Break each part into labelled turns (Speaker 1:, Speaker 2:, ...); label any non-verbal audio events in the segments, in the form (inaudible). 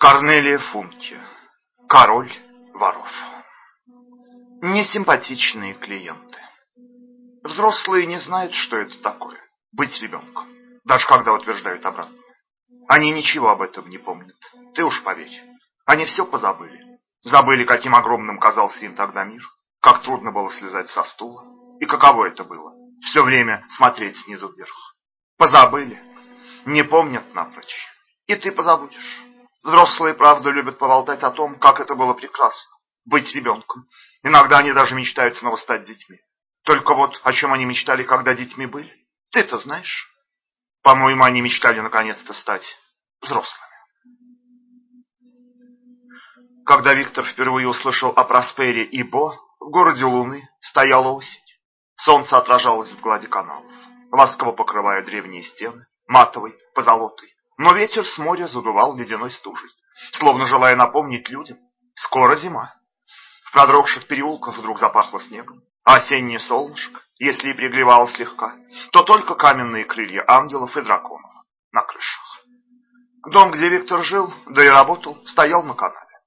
Speaker 1: Корнелия Функе. Король воров. Несимпатичные клиенты. Взрослые не знают, что это такое – быть ребенком, даже когда утверждают обратное. Они ничего об этом не помнят, ты уж поверь. Они все позабыли. Забыли, каким огромным казался им тогда мир, как трудно было слезать со стула, и каково это было – все время смотреть снизу вверх. Позабыли, не помнят напрочь, и ты позабудешь. Взрослые, правда, любят поболтать о том, как это было прекрасно – быть ребенком. Иногда они даже мечтают снова стать детьми. Только вот о чем они мечтали, когда детьми были, ты-то знаешь. По-моему, они мечтали наконец-то стать взрослыми. Когда Виктор впервые услышал о Проспере и Бо, в городе Луны стояла осень. Солнце отражалось в глади каналов, ласково покрывая древние стены, матовой, позолотой. Но ветер с моря задувал ледяной стужей, словно желая напомнить людям, скоро зима. В продрогших переулках вдруг запахло снегом, а осеннее солнышко, если и пригревало слегка, то только каменные крылья ангелов и драконов на крышах. Дом, где Виктор жил, да и работал, стоял на канале.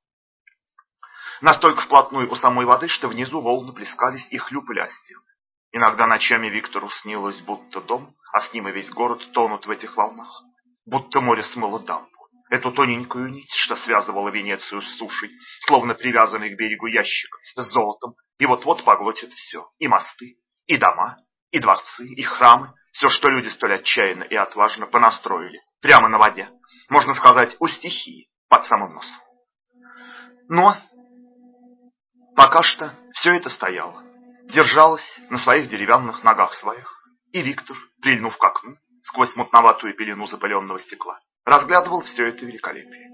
Speaker 1: Настолько вплотную у самой воды, что внизу волны плескались и хлюпали о стены. Иногда ночами Виктору снилось, будто дом, а с ним и весь город тонут в этих волнах будто море смыло дамбу. Эту тоненькую нить, что связывала Венецию с сушей, словно привязанный к берегу ящик с золотом, и вот-вот поглотит все, и мосты, и дома, и дворцы, и храмы, все, что люди столь отчаянно и отважно понастроили, прямо на воде, можно сказать, у стихии, под самым носом. Но пока что все это стояло, держалось на своих деревянных ногах своих, и Виктор, прильнув к окну, сквозь мутноватую пелену запыленного стекла, разглядывал все это великолепие.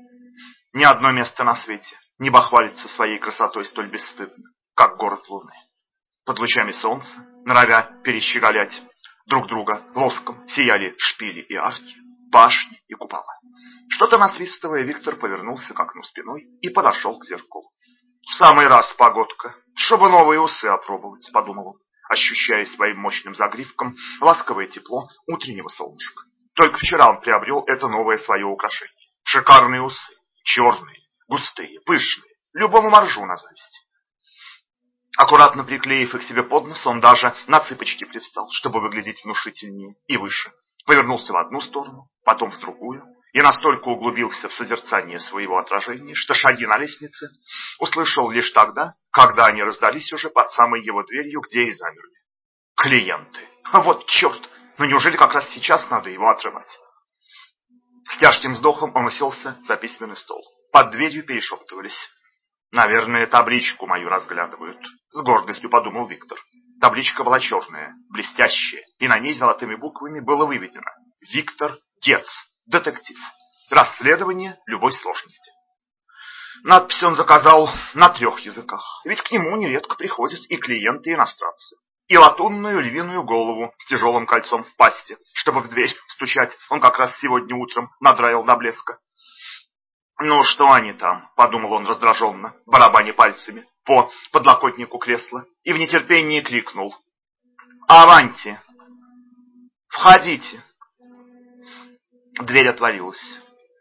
Speaker 1: Ни одно место на свете не бахвалится своей красотой столь бесстыдно, как город Луны. Под лучами солнца, норовя перещеголять друг друга лоском, сияли шпили и арки, башни и купола. Что-то насвистывая, Виктор повернулся к окну спиной и подошел к зеркалу. «В самый раз погодка, чтобы новые усы опробовать», — подумал он ощущая своим мощным загривком ласковое тепло утреннего солнышка. Только вчера он приобрел это новое свое украшение. Шикарные усы, черные, густые, пышные, любому моржу на зависть. Аккуратно приклеив их себе под нос, он даже на цыпочки привстал, чтобы выглядеть внушительнее и выше. Повернулся в одну сторону, потом в другую, и настолько углубился в созерцание своего отражения, что шаги на лестнице услышал лишь тогда, когда они раздались уже под самой его дверью, где и замерли. Клиенты. А вот черт! Ну неужели как раз сейчас надо его отрывать? С тяжким вздохом он уселся за письменный стол. Под дверью перешептывались. Наверное, табличку мою разглядывают. С гордостью подумал Виктор. Табличка была черная, блестящая, и на ней золотыми буквами было выведено «Виктор Гец, детектив. Расследование любой сложности». Надпись он заказал на трех языках, ведь к нему нередко приходят и клиенты-иностранцы. И латунную львиную голову с тяжелым кольцом в пасти, чтобы в дверь стучать он как раз сегодня утром надраил до блеска. «Ну, что они там?» — подумал он раздраженно, барабаня пальцами по подлокотнику кресла, и в нетерпении крикнул. «Аванти! Входите!» Дверь отворилась,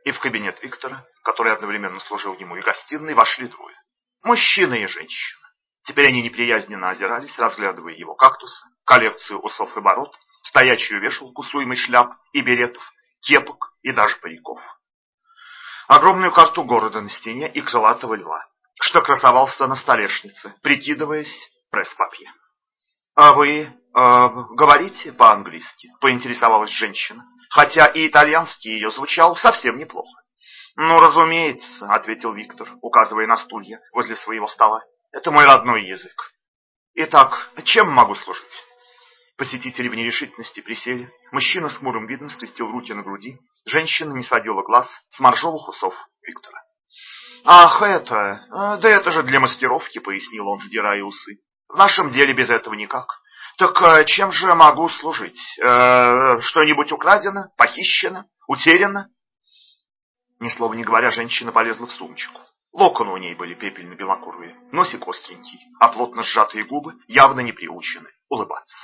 Speaker 1: и в кабинет Виктора который одновременно служил ему и гостиной, вошли двое. Мужчина и женщина. Теперь они неприязненно озирались, разглядывая его кактусы, коллекцию усов и бород, стоячую вешалку с уймой шляп и беретов, кепок и даже париков. Огромную карту города на стене и крылатого льва, что красовался на столешнице, прикидываясь пресс-папье. «А вы э, говорите по-английски?» – поинтересовалась женщина, хотя и итальянский ее звучал совсем неплохо. «Ну, разумеется», — ответил Виктор, указывая на стулья возле своего стола. «Это мой родной язык. Итак, чем могу служить?» Посетители в нерешительности присели. Мужчина с хмурым видом скрестил руки на груди. Женщина не сводила глаз с моржовых усов Виктора. «Ах, это... Да это же для маскировки», — пояснил он, сдирая усы. «В нашем деле без этого никак. Так э, чем же могу служить? Э, Что-нибудь украдено? Похищено? Утеряно?» Ни слова не говоря, женщина полезла в сумочку. Локоны у ней были пепельно-белокурые, носик остренький, а плотно сжатые губы явно не приучены улыбаться.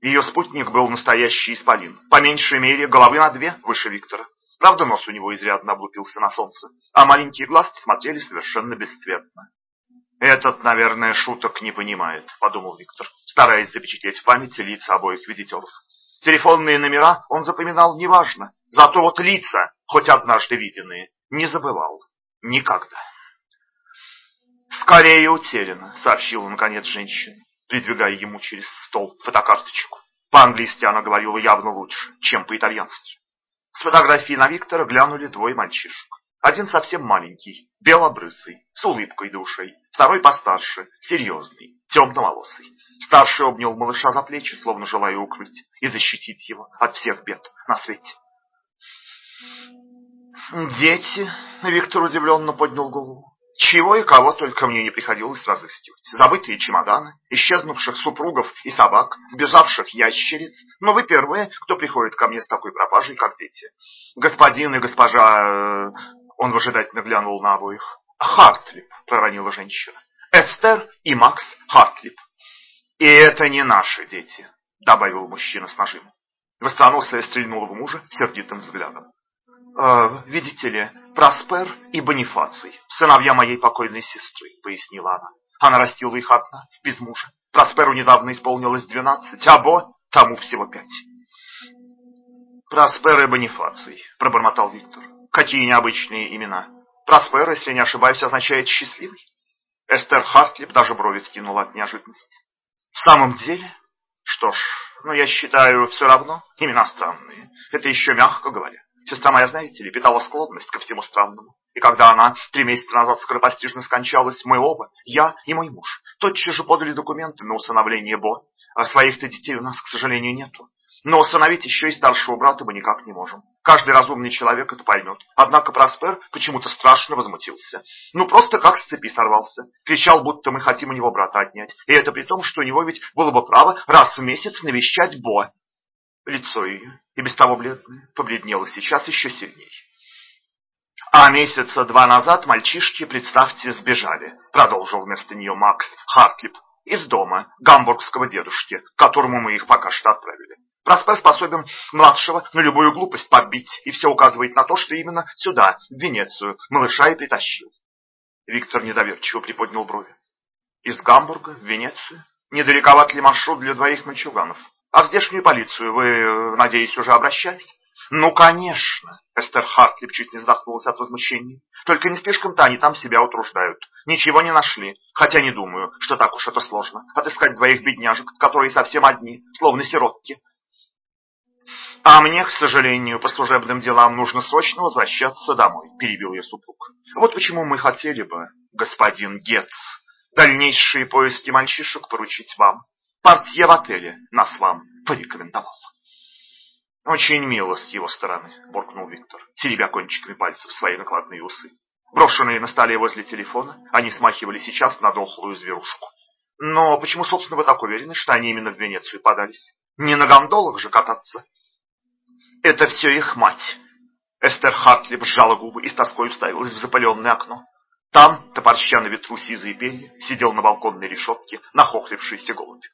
Speaker 1: Ее спутник был настоящий исполин, по меньшей мере головы на две выше Виктора. Правда, нос у него изрядно облупился на солнце, а маленькие глазки смотрели совершенно бесцветно. «Этот, наверное, шуток не понимает», — подумал Виктор, стараясь запечатлеть в памяти лица обоих визитеров. Телефонные номера он запоминал неважно, зато вот лица, хоть однажды виденные, не забывал. Никогда. «Скорее утеряно», — сообщила наконец женщина, придвигая ему через стол фотокарточку. По-английски она говорила явно лучше, чем по-итальянски. С фотографии на Виктора глянули двое мальчишек. Один совсем маленький, белобрысый, с улыбкой душой. Второй постарше, серьезный, темноволосый. Старший обнял малыша за плечи, словно желая укрыть и защитить его от всех бед на свете. «Дети?» — Виктор удивленно поднял голову. Чего и кого только мне не приходилось разыскивать. Забытые чемоданы, исчезнувших супругов и собак, сбежавших ящериц. Но вы первые, кто приходит ко мне с такой пропажей, как дети. Господин и госпожа... Э, он выжидательно глянул на обоих. Хартлип, проронила женщина. Эстер и Макс Хартлип. И это не наши дети, добавил мужчина с нажимом. Востроносая стрельнула в мужа сердитым взглядом. «Э, «Видите ли, Проспер и Бонифаций, сыновья моей покойной сестры», — пояснила она. Она растила их одна, без мужа. Просперу недавно исполнилось двенадцать, а Бо тому всего пять. «Проспер и Бонифаций», — пробормотал Виктор. «Какие необычные имена. Проспер, если не ошибаюсь, означает «счастливый». Эстер Хартлип даже брови скинула от неожиданности. «В самом деле? Что ж, ну я считаю, все равно имена странные. Это еще мягко говоря. Сестра моя, знаете ли, питала склонность ко всему странному. И когда она три месяца назад скоропостижно скончалась, мы оба, я и мой муж, тотчас же подали документы на усыновление Бо. А своих-то детей у нас, к сожалению, нету. Но усыновить еще и старшего брата мы никак не можем. Каждый разумный человек это поймет. Однако Проспер почему-то страшно возмутился. Ну, просто как с цепи сорвался. Кричал, будто мы хотим у него брата отнять. И это при том, что у него ведь было бы право раз в месяц навещать Бо. Лицо ее, и без того бледное, побледнело сейчас еще сильнее. А месяца два назад мальчишки, представьте, сбежали, продолжил вместо нее Макс Хартлип, из дома гамбургского дедушки, к которому мы их пока что отправили. Проспер способен младшего на любую глупость побить, и все указывает на то, что именно сюда, в Венецию, малыша и притащил. Виктор недоверчиво приподнял брови. Из Гамбурга в Венецию? Недалековат ли маршрут для двоих мальчуганов? А в здешнюю полицию вы, надеюсь, уже обращались? Ну, конечно. Эстер Хартлип чуть не вздохнулась от возмущения. Только не слишком-то они там себя утруждают. Ничего не нашли. Хотя не думаю, что так уж это сложно. Отыскать двоих бедняжек, которые совсем одни, словно сиротки. А мне, к сожалению, по служебным делам нужно срочно возвращаться домой, перебил ее супруг. Вот почему мы хотели бы, господин Гетц, дальнейшие поиски мальчишек поручить вам. Портье в отеле нас вам порекомендовал. Очень мило с его стороны, буркнул Виктор, теребя кончиками пальцев свои накладные усы. Брошенные на столе возле телефона, они смахивали сейчас на дохлую зверушку. Но почему, собственно, вы так уверены, что они именно в Венецию подались? Не на гондолах же кататься? Это все их мать. Эстер Хартли сжала губы и с тоской уставилась в запаленное окно. Там, топорща на ветру сизые перья, сидел на балконной решетке нахохлившийся голубь.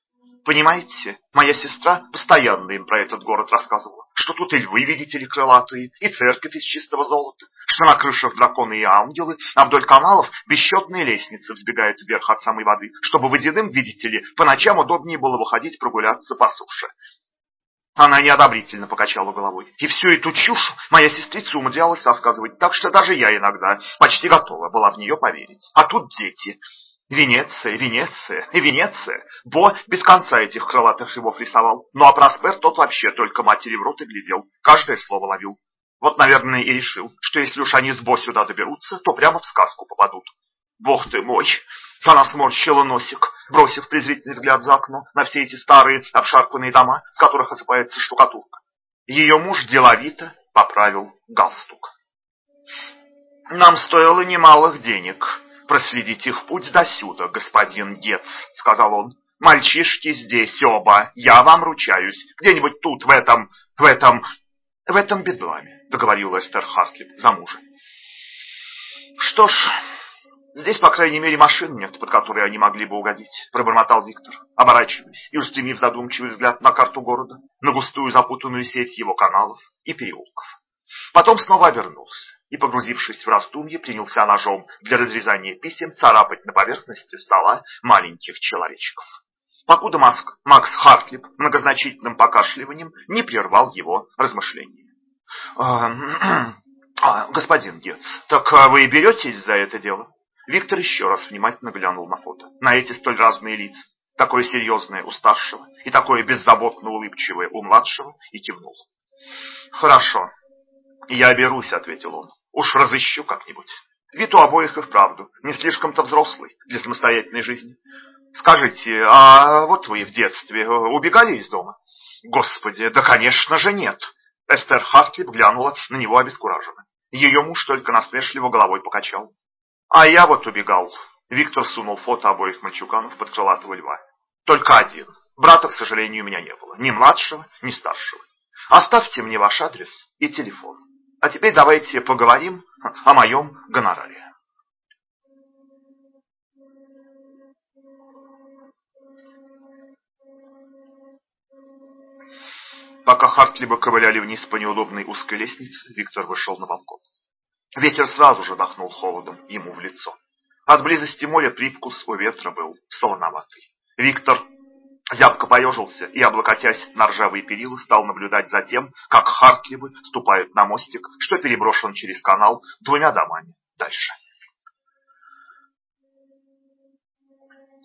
Speaker 1: Понимаете, моя сестра постоянно им про этот город рассказывала, что тут и львы, видите ли, крылатые, и церковь из чистого золота, что на крышах драконы и ангелы, а вдоль каналов бесчетные лестницы взбегают вверх от самой воды, чтобы водяным, видите ли, по ночам удобнее было выходить прогуляться по суше. Она неодобрительно покачала головой. И всю эту чушь моя сестрица умудрялась рассказывать так, что даже я иногда почти готова была в нее поверить. А тут дети. Венеция, Венеция Венеция. Бо без конца этих крылатых шибов рисовал. Ну а Проспер тот вообще только матери в рот и глядел. Каждое слово ловил. Вот, наверное, и решил, что если уж они с Бо сюда доберутся, то прямо в сказку попадут. Бог ты мой! Она сморщила носик, бросив презрительный взгляд за окно на все эти старые обшарпанные дома, с которых осыпается штукатурка. Ее муж деловито поправил галстук. Нам стоило немалых денег проследить их путь досюда, господин Гец, сказал он. Мальчишки здесь оба, я вам ручаюсь. Где-нибудь тут, в этом, в этом, в этом бедламе, договорил Эстер Хартлип за мужа. Что ж, здесь, по крайней мере, машин нет, под которые они могли бы угодить, пробормотал Виктор, оборачиваясь и устремив задумчивый взгляд на карту города, на густую запутанную сеть его каналов и переулков. Потом снова обернулся и, погрузившись в раздумье, принялся ножом для разрезания писем царапать на поверхности стола маленьких человечков. Покуда Маск, Макс Хартлип многозначительным покашливанием не прервал его размышления. «А, (clears throat) а, «Господин Гец, так вы беретесь за это дело?» Виктор еще раз внимательно глянул на фото. На эти столь разные лица. Такое серьезное у старшего и такое беззаботно улыбчивое у младшего, и кивнул. «Хорошо, я берусь», — ответил он. «Уж разыщу как-нибудь. Вид у обоих и вправду не слишком-то взрослый для самостоятельной жизни. Скажите, а вот вы в детстве убегали из дома?» «Господи, да, конечно же, нет!» Эстер Хартлип глянула на него обескураженно. Ее муж только насмешливо головой покачал. А я вот убегал. Виктор сунул фото обоих мальчуганов под крылатого льва. Только один. Брата, к сожалению, у меня не было. Ни младшего, ни старшего. Оставьте мне ваш адрес и телефон. А теперь давайте поговорим о моем гонораре. Пока Хартлиба ковыляли вниз по неудобной узкой лестнице, Виктор вышел на балкон. Ветер сразу же дохнул холодом ему в лицо. От близости моря привкус у ветра был солоноватый. Виктор зябко поежился и, облокотясь на ржавые перила, стал наблюдать за тем, как Хартлибы ступают на мостик, что переброшен через канал двумя домами дальше.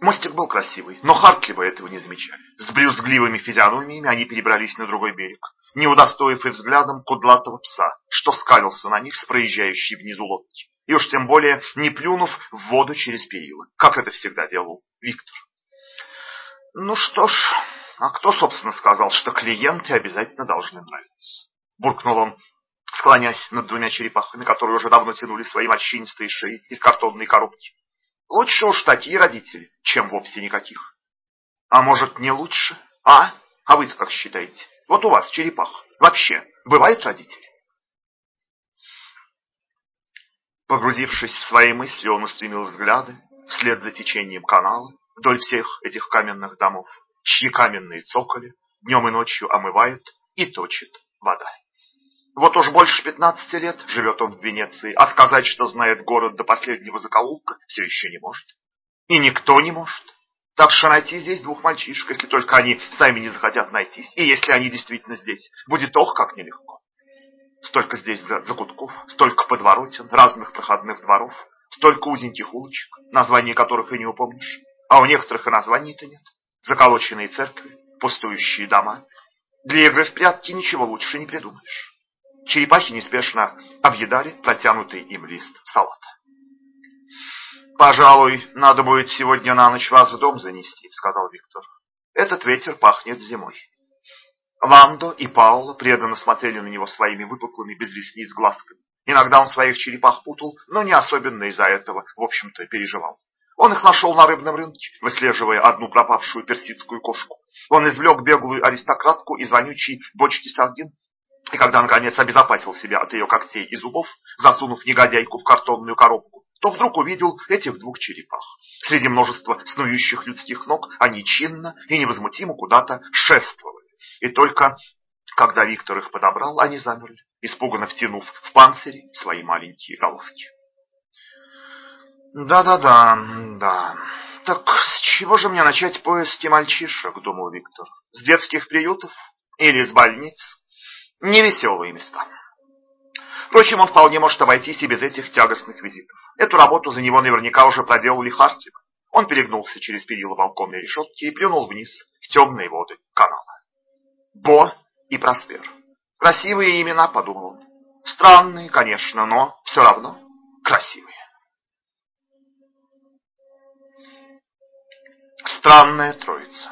Speaker 1: Мостик был красивый, но Хартлибы этого не замечали. С брюзгливыми физиономиями они перебрались на другой берег не удостоив и взглядом кудлатого пса, что скалился на них с проезжающей внизу лодки, и уж тем более не плюнув в воду через перила, как это всегда делал Виктор. Ну что ж, а кто, собственно, сказал, что клиенты обязательно должны нравиться? Буркнул он, склонясь над двумя черепахами, которые уже давно тянули свои морщинистые шеи из картонной коробки. Лучше уж такие родители, чем вовсе никаких. А может, не лучше? А? А вы-то как считаете? Вот у вас, черепах, вообще бывают родители? Погрузившись в свои мысли, он устремил взгляды вслед за течением канала вдоль всех этих каменных домов, чьи каменные цоколи днем и ночью омывает и точит вода. Вот уж больше пятнадцати лет живет он в Венеции, а сказать, что знает город до последнего закоулка, все еще не может. И никто не может. Так что найти здесь двух мальчишек, если только они сами не захотят найтись, и если они действительно здесь, будет ох, как нелегко. Столько здесь закутков, столько подворотен, разных проходных дворов, столько узеньких улочек, названия которых и не упомнишь, а у некоторых и названий-то нет. Заколоченные церкви, пустующие дома. Для игры в прятки ничего лучше не придумаешь. Черепахи неспешно объедали протянутый им лист салата. «Пожалуй, надо будет сегодня на ночь вас в дом занести», — сказал Виктор. «Этот ветер пахнет зимой». Ландо и Паула преданно смотрели на него своими выпуклыми без ресниц глазками. Иногда он своих черепах путал, но не особенно из-за этого, в общем-то, переживал. Он их нашел на рыбном рынке, выслеживая одну пропавшую персидскую кошку. Он извлек беглую аристократку из вонючей бочки сардин, и когда, наконец, обезопасил себя от ее когтей и зубов, засунув негодяйку в картонную коробку, то вдруг увидел этих двух черепах. Среди множества снующих людских ног они чинно и невозмутимо куда-то шествовали. И только когда Виктор их подобрал, они замерли, испуганно втянув в панцири свои маленькие головки. «Да-да-да, да. Так с чего же мне начать поиски мальчишек?» – думал Виктор. «С детских приютов? Или с больниц? Невеселые места». Впрочем, он вполне может обойтись и без этих тягостных визитов. Эту работу за него наверняка уже проделали Хартик. Он перегнулся через перила балконной решетки и плюнул вниз в темные воды канала. Бо и Проспер. Красивые имена, подумал он. Странные, конечно, но все равно красивые. Странная троица.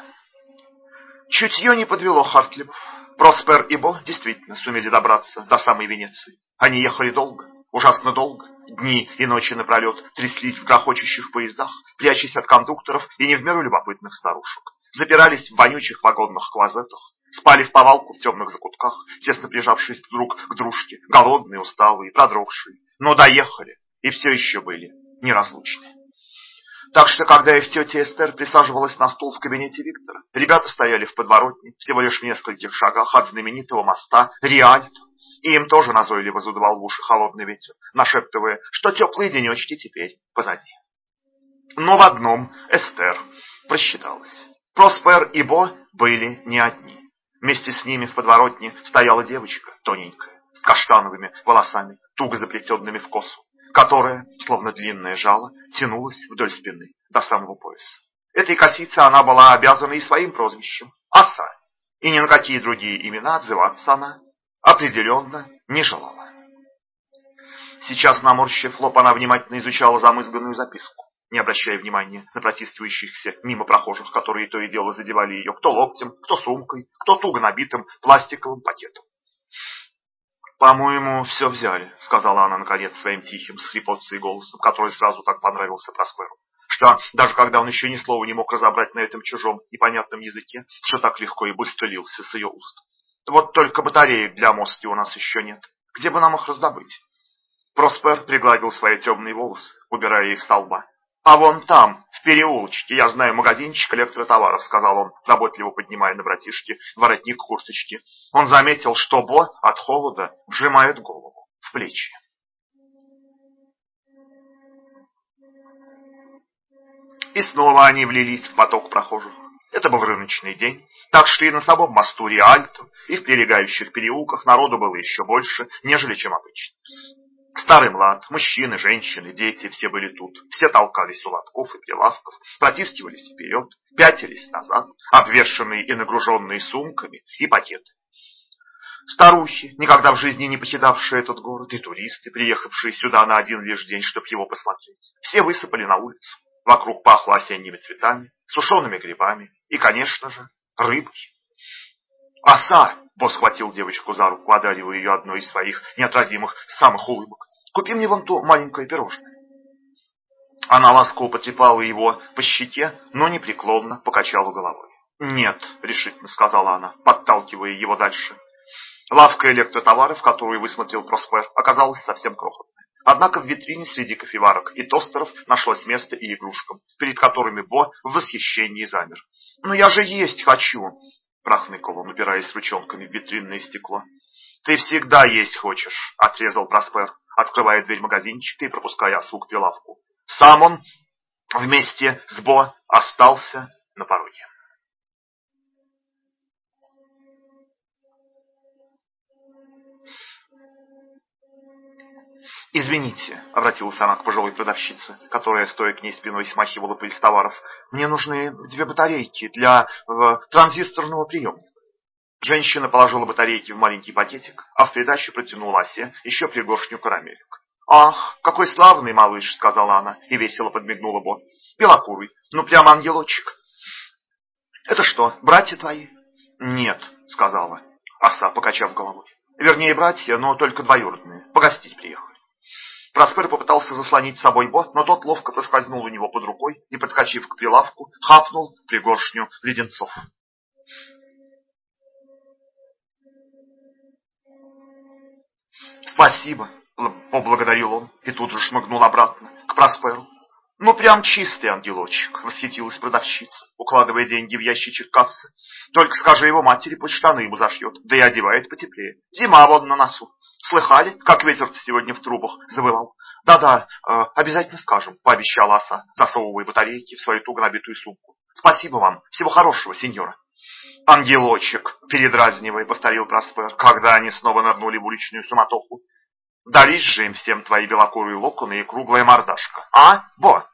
Speaker 1: Чутье не подвело Хартлибов. Проспер и Бо действительно сумели добраться до самой Венеции. Они ехали долго, ужасно долго. Дни и ночи напролет тряслись в грохочущих поездах, прячась от кондукторов и не в меру любопытных старушек. Запирались в вонючих вагонных клозетах, спали в повалку в темных закутках, тесно прижавшись друг к дружке, голодные, усталые, продрогшие. Но доехали и все еще были неразлучны. Так что, когда их тетя Эстер присаживалась на стул в кабинете Виктора, ребята стояли в подворотне, всего лишь в нескольких шагах от знаменитого моста Риальто, и им тоже назойливо задувал в уши холодный ветер, нашептывая, что теплые денечки теперь позади. Но в одном Эстер просчиталась. Проспер и Бо были не одни. Вместе с ними в подворотне стояла девочка, тоненькая, с каштановыми волосами, туго заплетенными в косу, которая, словно длинное жало, тянулась вдоль спины до самого пояса. Этой косице она была обязана и своим прозвищем – Оса, и ни на какие другие имена отзываться она определенно не желала. Сейчас, наморщив лоб, она внимательно изучала замызганную записку, не обращая внимания на протестующихся мимо прохожих, которые то и дело задевали ее кто локтем, кто сумкой, кто туго набитым пластиковым пакетом. «По-моему, все взяли», — сказала она, наконец, своим тихим, с хрипотцей голосом, который сразу так понравился Просперу, что даже когда он еще ни слова не мог разобрать на этом чужом и понятном языке, что так легко и быстро лился с ее уст. «Вот только батареек для мостки у нас еще нет. Где бы нам их раздобыть?» Проспер пригладил свои темные волосы, убирая их с лба. «А вон там, в переулочке, я знаю магазинчик электротоваров», — сказал он, заботливо поднимая на братишке воротник курточки. Он заметил, что Бо от холода вжимает голову в плечи. И снова они влились в поток прохожих. Это был рыночный день, так что и на самом мосту Риальто, и в прилегающих переулках народу было еще больше, нежели чем обычно. Старый млад, мужчины, женщины, дети, все были тут. Все толкались у лотков и прилавков, протискивались вперед, пятились назад, обвешанные и нагруженные сумками и пакетами. Старухи, никогда в жизни не покидавшие этот город, и туристы, приехавшие сюда на один лишь день, чтобы его посмотреть, все высыпали на улицу. Вокруг пахло осенними цветами, сушеными грибами и, конечно же, рыбой. «Оса!» — Босс схватил девочку за руку, одаривая ее одной из своих неотразимых самых улыбок. «Купи мне вон то маленькое пирожное». Она ласково потрепала его по щеке, но непреклонно покачала головой. «Нет», — решительно сказала она, подталкивая его дальше. Лавка электротоваров, которую высмотрел Проспер, оказалась совсем крохотной. Однако в витрине среди кофеварок и тостеров нашлось место и игрушкам, перед которыми Бо в восхищении замер. «Но я же есть хочу!» — прохныкал он, упираясь ручонками в витринное стекло. «Ты всегда есть хочешь!» — отрезал Проспер, открывая дверь магазинчика и пропуская осу к прилавку. Сам он вместе с Бо остался на пороге. «Извините», — обратилась она к пожилой продавщице, которая, стоя к ней спиной, смахивала пыль с товаров. «Мне нужны две батарейки для э, транзисторного приемника». Женщина положила батарейки в маленький пакетик, а в придачу протянула Асе еще пригоршню карамелек. «Ах, какой славный малыш!» — сказала она и весело подмигнула Бо. «Белокурый, ну прямо ангелочек». «Это что, братья твои?» «Нет», — сказала Оса, покачав головой. «Вернее, братья, но только двоюродные. Погостить приехали». Проспер попытался заслонить собой Бо, но тот ловко проскользнул у него под рукой и, подскочив к прилавку, хапнул пригоршню леденцов. «Спасибо», — поблагодарил он и тут же шмыгнул обратно к Просперу. «Ну, прям чистый ангелочек», — восхитилась продавщица, укладывая деньги в ящичек кассы. «Только скажи его матери, пусть штаны ему зашьет, да и одевает потеплее. Зима вон на носу». Слыхали, как ветер сегодня в трубах завывал? Да-да, э, обязательно скажем, пообещала оса, засовывая батарейки в свою туго набитую сумку. Спасибо вам. Всего хорошего, сеньора. Ангелочек, передразнивая, повторил Проспер, когда они снова нырнули в уличную суматоху. Дались же им всем твои белокурые локоны и круглая мордашка. А, Бо?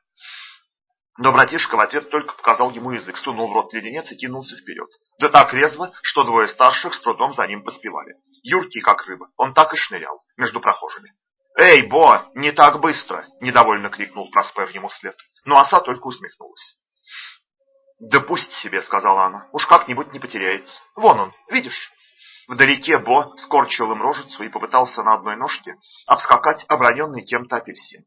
Speaker 1: Но братишка в ответ только показал ему язык, сунул в рот леденец и кинулся вперед. Да так резво, что двое старших с трудом за ним поспевали. Юркий, как рыба, он так и шнырял между прохожими. «Эй, Бо, не так быстро!» – недовольно крикнул Проспер ему вслед. Но оса только усмехнулась. «Да пусть себе», – сказала она, – «уж как-нибудь не потеряется. Вон он, видишь?» Вдалеке Бо скорчил им рожицу и попытался на одной ножке обскакать оброненный кем-то апельсин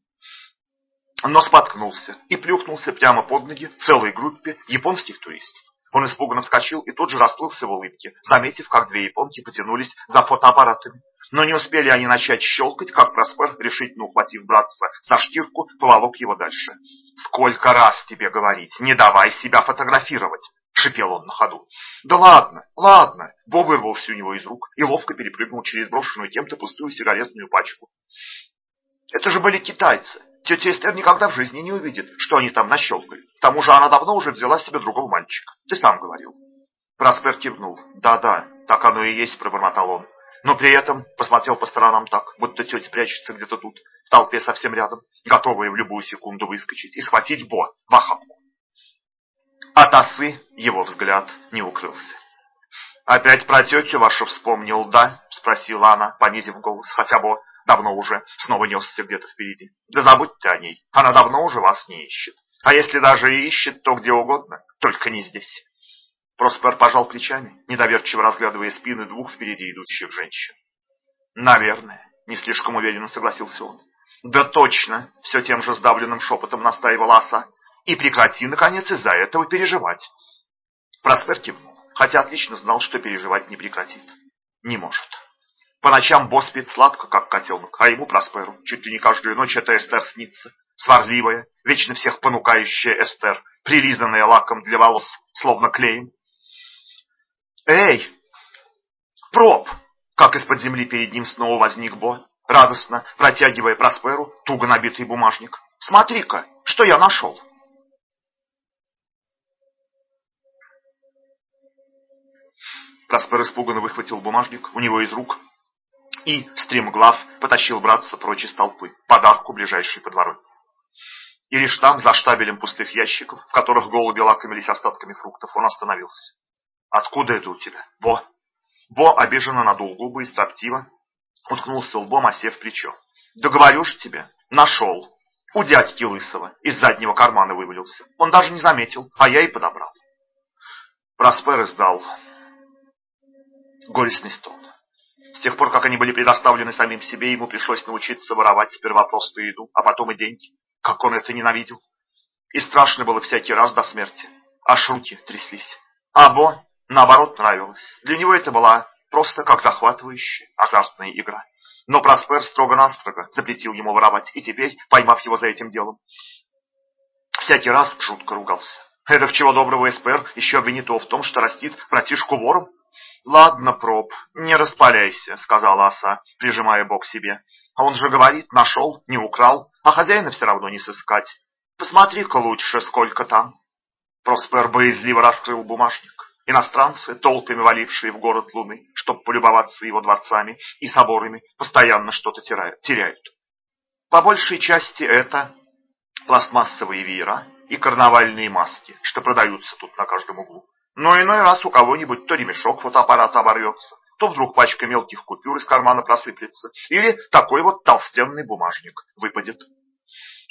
Speaker 1: но споткнулся и плюхнулся прямо под ноги целой группе японских туристов. Он испуганно вскочил и тут же расплылся в улыбке, заметив, как две японки потянулись за фотоаппаратами. Но не успели они начать щелкать, как Проспер, решительно ухватив братца за штирку, поволок его дальше. «Сколько раз тебе говорить, не давай себя фотографировать!» шипел он на ходу. «Да ладно, ладно!» Бо вырвался у него из рук и ловко перепрыгнул через брошенную кем-то пустую сигаретную пачку. «Это же были китайцы. Тетя Эстер никогда в жизни не увидит, что они там нащелкали. К тому же она давно уже взяла себе другого мальчика. Ты сам говорил». Проспер кивнул. «Да-да, так оно и есть», — пробормотал он. Но при этом посмотрел по сторонам так, будто тетя прячется где-то тут, в толпе совсем рядом, готовая в любую секунду выскочить и схватить Бо в охапку. От осы его взгляд не укрылся. «Опять про тетю вашу вспомнил, да?» — спросила она, понизив голос, хотя бы давно уже снова несся где-то впереди. «Да забудьте о ней, она давно уже вас не ищет. А если даже и ищет, то где угодно, только не здесь». Проспер пожал плечами, недоверчиво разглядывая спины двух впереди идущих женщин. «Наверное», — не слишком уверенно согласился он. «Да точно!» — все тем же сдавленным шепотом настаивала оса. И прекрати, наконец, из-за этого переживать. Проспер кивнул, хотя отлично знал, что переживать не прекратит. Не может. По ночам босс спит сладко, как котенок, а ему, Просперу, чуть ли не каждую ночь эта Эстер снится. Сварливая, вечно всех понукающая Эстер, прилизанная лаком для волос, словно клеем. «Эй! Проб!» Как из-под земли перед ним снова возник Бо, радостно протягивая Просперу туго набитый бумажник. «Смотри-ка, что я нашел!» Каспар испуганно выхватил бумажник у него из рук и, стремглав, потащил братца прочь из толпы, подарку ближайшей подворотни. И лишь там, за штабелем пустых ящиков, в которых голуби лакомились остатками фруктов, он остановился. «Откуда это у тебя? Бо!» Бо обиженно надул губы и строптиво уткнулся лбом, осев плечо. «Да говорю же тебе, нашел. У дядьки Лысого из заднего кармана вывалился. Он даже не заметил, а я и подобрал». Проспер издал горестный стон. С тех пор, как они были предоставлены самим себе, ему пришлось научиться воровать сперва просто еду, а потом и деньги. Как он это ненавидел. И страшно было всякий раз до смерти. Аж руки тряслись. А Бо, наоборот, нравилось. Для него это была просто как захватывающая азартная игра. Но Проспер строго-настрого запретил ему воровать, и теперь, поймав его за этим делом, всякий раз жутко ругался. Эдак чего доброго Эспер еще обвинит его в том, что растит братишку вором, «Ладно, проб, не распаляйся», — сказала оса, прижимая бок себе. «А он же говорит, нашел, не украл, а хозяина все равно не сыскать. Посмотри-ка лучше, сколько там». Проспер боязливо раскрыл бумажник. Иностранцы, толпами валившие в город Луны, чтобы полюбоваться его дворцами и соборами, постоянно что-то теряют. По большей части это пластмассовые веера и карнавальные маски, что продаются тут на каждом углу. Но иной раз у кого-нибудь то ремешок фотоаппарата оборвется, то вдруг пачка мелких купюр из кармана просыплется, или такой вот толстенный бумажник выпадет.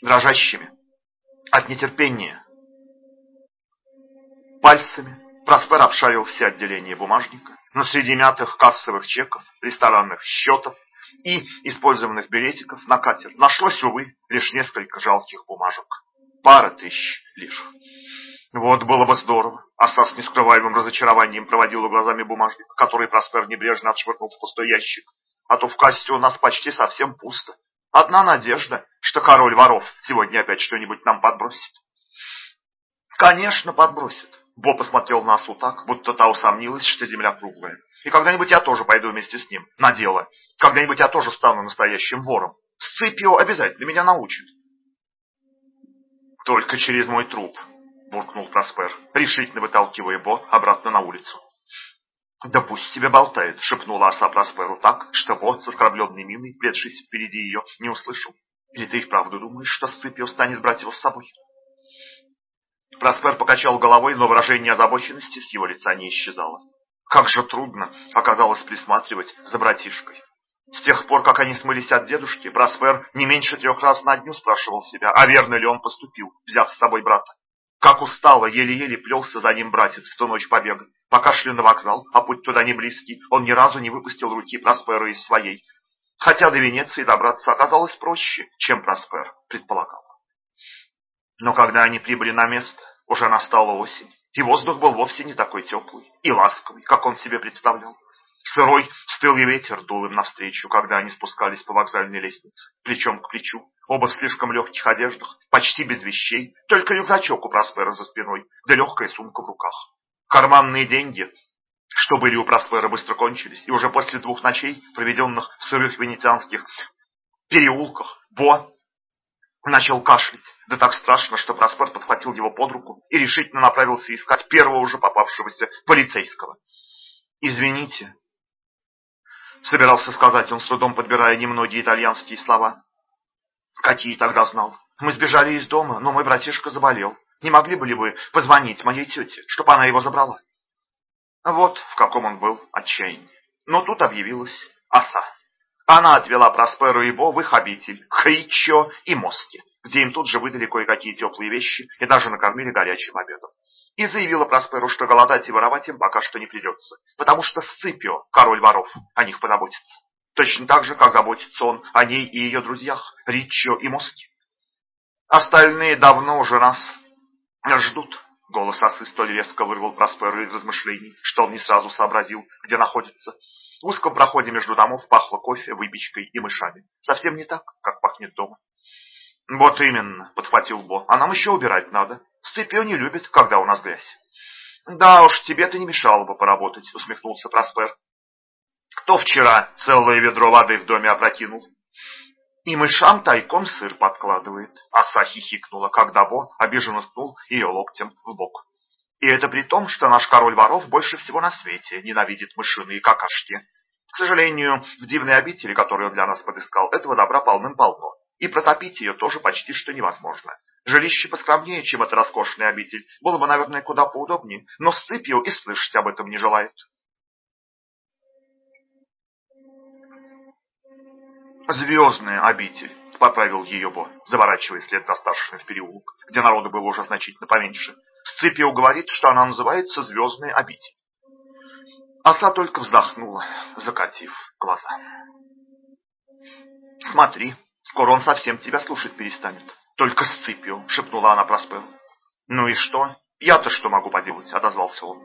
Speaker 1: Дрожащими от нетерпения пальцами Проспер обшарил все отделения бумажника, но среди мятых кассовых чеков, ресторанных счетов и использованных билетиков на катер нашлось, увы, лишь несколько жалких бумажек. Пара тысяч лишь. Вот было бы здорово. Оса с нескрываемым разочарованием проводила глазами бумажник, который Проспер небрежно отшвырнул в пустой ящик. А то в кассе у нас почти совсем пусто. Одна надежда, что король воров сегодня опять что-нибудь нам подбросит. Конечно, подбросит. Бо посмотрел на осу так, будто та усомнилась, что земля круглая. И когда-нибудь я тоже пойду вместе с ним на дело. Когда-нибудь я тоже стану настоящим вором. Сципио обязательно меня научит. Только через мой труп, буркнул Проспер, решительно выталкивая Бо обратно на улицу. «Да пусть себе болтает», — шепнула оса Просперу так, что Бо с оскорбленной миной, плетшись впереди ее, не услышал. «Или ты и вправду думаешь, что Сципио станет брать его с собой?» Проспер покачал головой, но выражение озабоченности с его лица не исчезало. Как же трудно оказалось присматривать за братишкой. С тех пор, как они смылись от дедушки, Проспер не меньше трех раз на дню спрашивал себя, а верно ли он поступил, взяв с собой брата. Как устало, еле-еле плелся за ним братец в ту ночь побега. Пока шли на вокзал, а путь туда не близкий, он ни разу не выпустил руки Проспера из своей. Хотя до Венеции добраться оказалось проще, чем Проспер предполагал. Но когда они прибыли на место, уже настала осень, и воздух был вовсе не такой теплый и ласковый, как он себе представлял. Сырой, стылый ветер дул им навстречу, когда они спускались по вокзальной лестнице, плечом к плечу, оба в слишком легких одеждах, почти без вещей, только рюкзачок у Проспера за спиной, да легкая сумка в руках. Карманные деньги, что были у Проспера, быстро кончились, и уже после двух ночей, проведенных в сырых венецианских переулках, Бо начал кашлять. Да так страшно, что Проспер подхватил его под руку и решительно направился искать первого уже попавшегося полицейского. «Извините», — собирался сказать он, с трудом подбирая немногие итальянские слова. «Какие тогда знал? Мы сбежали из дома, но мой братишка заболел. Не могли бы ли вы позвонить моей тете, чтобы она его забрала?» Вот в каком он был отчаянии. Но тут объявилась оса. Она отвела Просперу и Бо в их обитель, Хричо и Моски, где им тут же выдали кое-какие теплые вещи и даже накормили горячим обедом. И заявила Просперу, что голодать и воровать им пока что не придется, потому что Сципио, король воров, о них позаботится. Точно так же, как заботится он о ней и ее друзьях, Риччо и Моски. Остальные давно уже нас ждут. Голос осы столь резко вырвал Просперу из размышлений, что он не сразу сообразил, где находится. В узком проходе между домов пахло кофе, выпечкой и мышами. Совсем не так, как пахнет дома. Вот именно, подхватил Бо. А нам еще убирать надо. Сципио не любит, когда у нас грязь. Да уж, тебе-то не мешало бы поработать, усмехнулся Проспер. Кто вчера целое ведро воды в доме опрокинул? И мышам тайком сыр подкладывает. Оса хихикнула, когда Бо обиженно ткнул ее локтем в бок. И это при том, что наш король воров больше всего на свете ненавидит мышиные какашки. К сожалению, в дивной обители, которую он для нас подыскал, этого добра полным-полно. И протопить ее тоже почти что невозможно. Жилище поскромнее, чем эта роскошная обитель, было бы, наверное, куда поудобнее, но Сципио и слышать об этом не желает. Звездная обитель, поправил ее Бо, заворачивая вслед за старшими в переулок, где народу было уже значительно поменьше, Сципио говорит, что она называется «Звездная обитель». Оса только вздохнула, закатив глаза. «Смотри, скоро он совсем тебя слушать перестанет. Только Сципио», — шепнула она Просперу. «Ну и что? Я-то что могу поделать?» — отозвался он.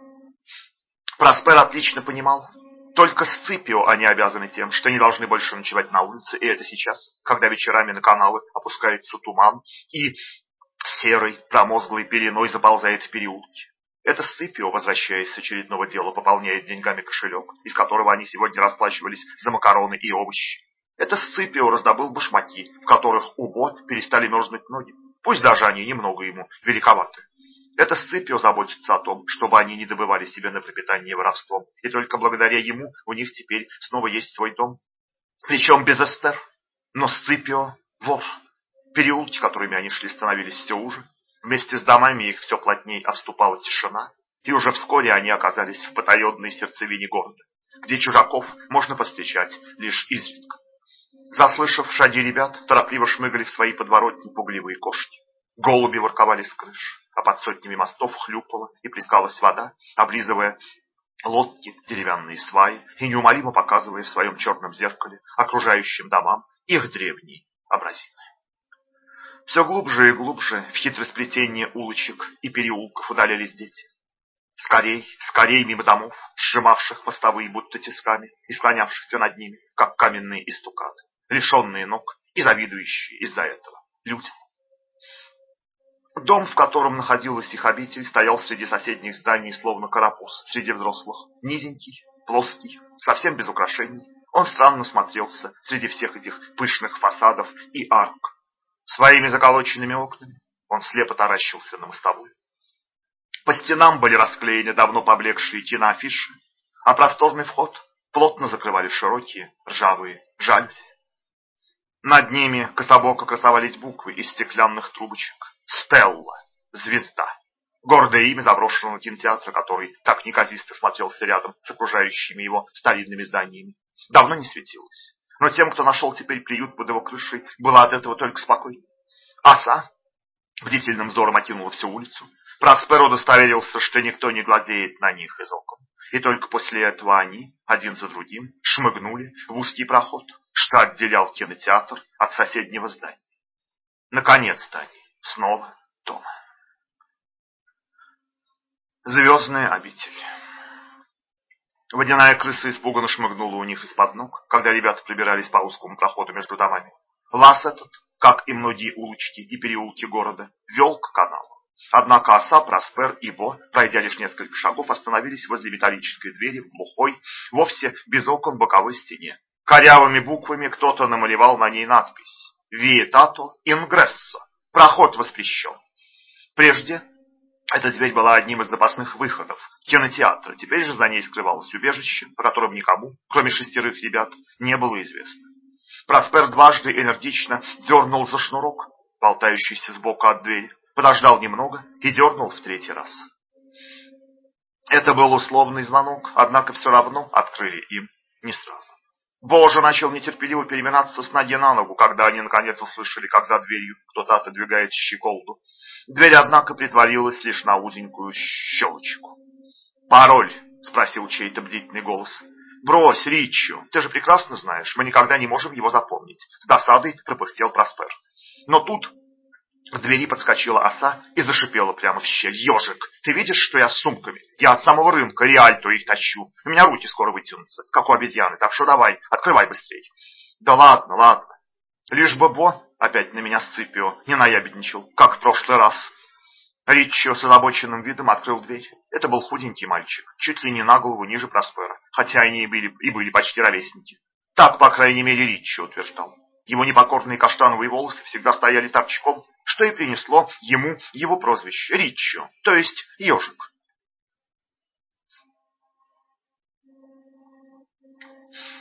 Speaker 1: Проспер отлично понимал. Только Сципио они обязаны тем, что не должны больше ночевать на улице, и это сейчас, когда вечерами на каналы опускается туман, и серой, промозглой пеленой заползает в переулки. Это Сципио, возвращаясь с очередного дела, пополняет деньгами кошелек, из которого они сегодня расплачивались за макароны и овощи. Это Сципио раздобыл башмаки, в которых у перестали мерзнуть ноги, пусть даже они немного ему великоваты. Это Сципио заботится о том, чтобы они не добывали себе на пропитание воровством, и только благодаря ему у них теперь снова есть свой дом. Причем без Эстер. Но Сципио – вор. Переулки, которыми они шли, становились все уже. Вместе с домами их все плотней обступала тишина, и уже вскоре они оказались в потаенной сердцевине города, где чужаков можно повстречать лишь изредка. Заслышав шаги ребят, торопливо шмыгали в свои подворотни пугливые кошки. Голуби ворковали с крыш, а под сотнями мостов хлюпала и плескалась вода, облизывая лодки, деревянные сваи и неумолимо показывая в своем черном зеркале окружающим домам их древние образины. Все глубже и глубже в хитросплетение улочек и переулков удалялись дети. Скорей, скорей мимо домов, сжимавших мостовые будто тисками и склонявшихся над ними, как каменные истуканы, лишенные ног и завидующие из-за этого людям. Дом, в котором находилась их обитель, стоял среди соседних зданий, словно карапуз, среди взрослых. Низенький, плоский, совсем без украшений. Он странно смотрелся среди всех этих пышных фасадов и арк, Своими заколоченными окнами он слепо таращился на мостовую. По стенам были расклеены давно поблекшие киноафиши, а просторный вход плотно закрывали широкие ржавые жалюзи. Над ними кособоко красовались буквы из стеклянных трубочек. «Стелла» — «Звезда». Гордое имя заброшенного кинотеатра, который так неказисто смотрелся рядом с окружающими его старинными зданиями, давно не светилось. Но тем, кто нашел теперь приют под его крышей, было от этого только спокойнее. Оса бдительным взором окинула всю улицу. Проспер удостоверился, что никто не глазеет на них из окон. И только после этого они, один за другим, шмыгнули в узкий проход, что отделял кинотеатр от соседнего здания. Наконец-то они снова дома. Звездная обитель. Водяная крыса испуганно шмыгнула у них из-под ног, когда ребята прибирались по узкому проходу между домами. Лаз этот, как и многие улочки и переулки города, вел к каналу. Однако Оса, Проспер и Бо, пройдя лишь несколько шагов, остановились возле металлической двери в глухой, вовсе без окон боковой стене. Корявыми буквами кто-то намалевал на ней надпись «Виетато ингрессо» – «Проход воспрещен». Прежде эта дверь была одним из запасных выходов кинотеатра, теперь же за ней скрывалось убежище, по которому никому, кроме шестерых ребят, не было известно. Проспер дважды энергично дернул за шнурок, болтающийся сбоку от двери, подождал немного и дернул в третий раз. Это был условный звонок, однако все равно открыли им не сразу. Боже начал нетерпеливо переминаться с ноги на ногу, когда они наконец услышали, как за дверью кто-то отодвигает щеколду. Дверь, однако, притворилась лишь на узенькую щелочку. «Пароль?» — спросил чей-то бдительный голос. «Брось, Риччо, ты же прекрасно знаешь, мы никогда не можем его запомнить», — с досадой пропыхтел Проспер. Но тут в двери подскочила оса и зашипела прямо в щель. «Ежик, ты видишь, что я с сумками? Я от самого рынка Риальто их тащу. У меня руки скоро вытянутся, как у обезьяны, так что давай, открывай быстрее». «Да ладно, ладно. Лишь бы Бо опять на меня сцепил, не наябедничал, как в прошлый раз». Риччо с озабоченным видом открыл дверь. Это был худенький мальчик, чуть ли не на голову ниже Проспера, хотя они и были, и были почти ровесники. Так, по крайней мере, Риччо утверждал. Его непокорные каштановые волосы всегда стояли торчком, что и принесло ему его прозвище Риччо, то есть ежик.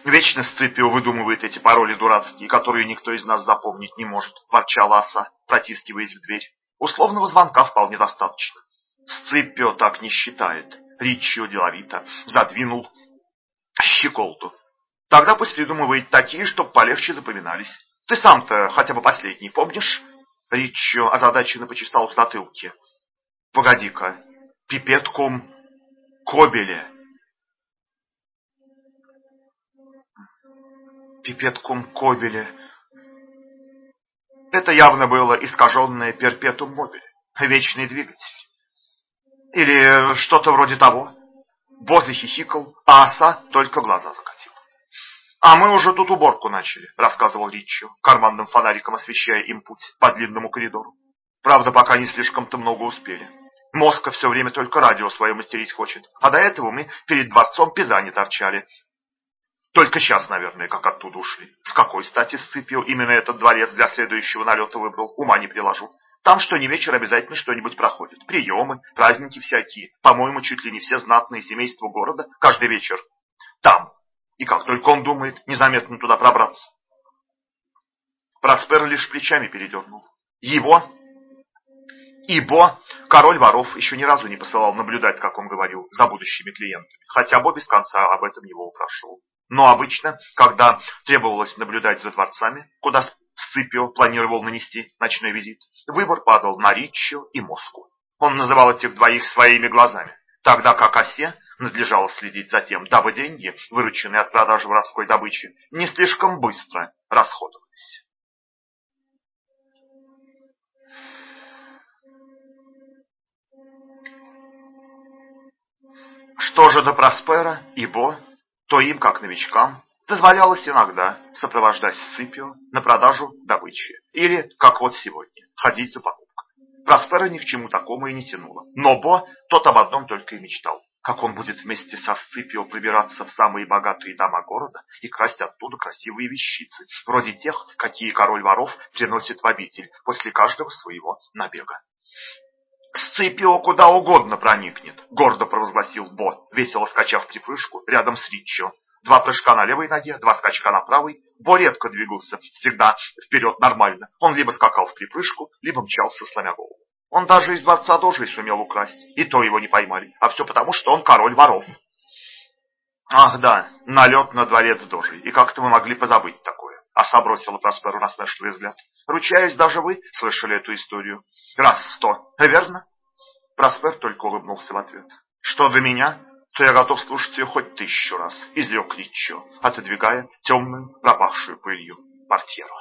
Speaker 1: Вечно Сципио выдумывает эти пароли дурацкие, которые никто из нас запомнить не может, ворчала оса, протискиваясь в дверь. Условного звонка вполне достаточно. Сципио так не считает. Риччо деловито задвинул щеколду. Тогда пусть придумывает такие, чтоб полегче запоминались. Ты сам-то хотя бы последний помнишь? Риччо озадаченно почесал в затылке. Погоди-ка, пипеткум кобеле. Пипеткум кобеле. Это явно было искаженное перпетум мобиле, вечный двигатель. Или что-то вроде того. Бо захихикал, а оса только глаза закатил. «А мы уже тут уборку начали», — рассказывал Риччо, карманным фонариком освещая им путь по длинному коридору. Правда, пока не слишком-то много успели. Моска все время только радио свое мастерить хочет, а до этого мы перед дворцом Пизани торчали. Только сейчас, наверное, как оттуда ушли. С какой стати Сципио именно этот дворец для следующего налета выбрал, ума не приложу. Там что ни вечер обязательно что-нибудь проходит. Приемы, праздники всякие. По-моему, чуть ли не все знатные семейства города каждый вечер там, и как только он думает незаметно туда пробраться. Проспер лишь плечами передернул. Его, ибо король воров еще ни разу не посылал наблюдать, как он говорил, за будущими клиентами, хотя бы без конца об этом его упрашивал. Но обычно, когда требовалось наблюдать за дворцами, куда Сципио планировал нанести ночной визит, выбор падал на Риччо и Моску. Он называл этих двоих своими глазами, тогда как Осе надлежало следить за тем, дабы деньги, вырученные от продажи воровской добычи, не слишком быстро расходовались. Что же до Проспера и Бо, то им, как новичкам, дозволялось иногда сопровождать Сципио на продажу добычи, или, как вот сегодня, ходить за покупкой. Проспера ни к чему такому и не тянуло, но Бо тот об одном только и мечтал как он будет вместе со Сципио пробираться в самые богатые дома города и красть оттуда красивые вещицы, вроде тех, какие король воров приносит в обитель после каждого своего набега. «Сципио куда угодно проникнет», — гордо провозгласил Бо, весело скачав припрыжку рядом с Риччо. Два прыжка на левой ноге, два скачка на правой. Бо редко двигался, всегда вперед нормально. Он либо скакал в припрыжку, либо мчался, сломя голову. Он даже из дворца Дожи сумел украсть, и то его не поймали. А все потому, что он король воров. Ах да, налет на дворец Дожи. И как-то мы могли позабыть такое. Оса бросила Просперу насмешливый взгляд. Ручаюсь, даже вы слышали эту историю. Раз сто, верно? Проспер только улыбнулся в ответ. Что до меня, то я готов слушать ее хоть тысячу раз, изрек Риччо, отодвигая темную, пропахшую пылью портьеру.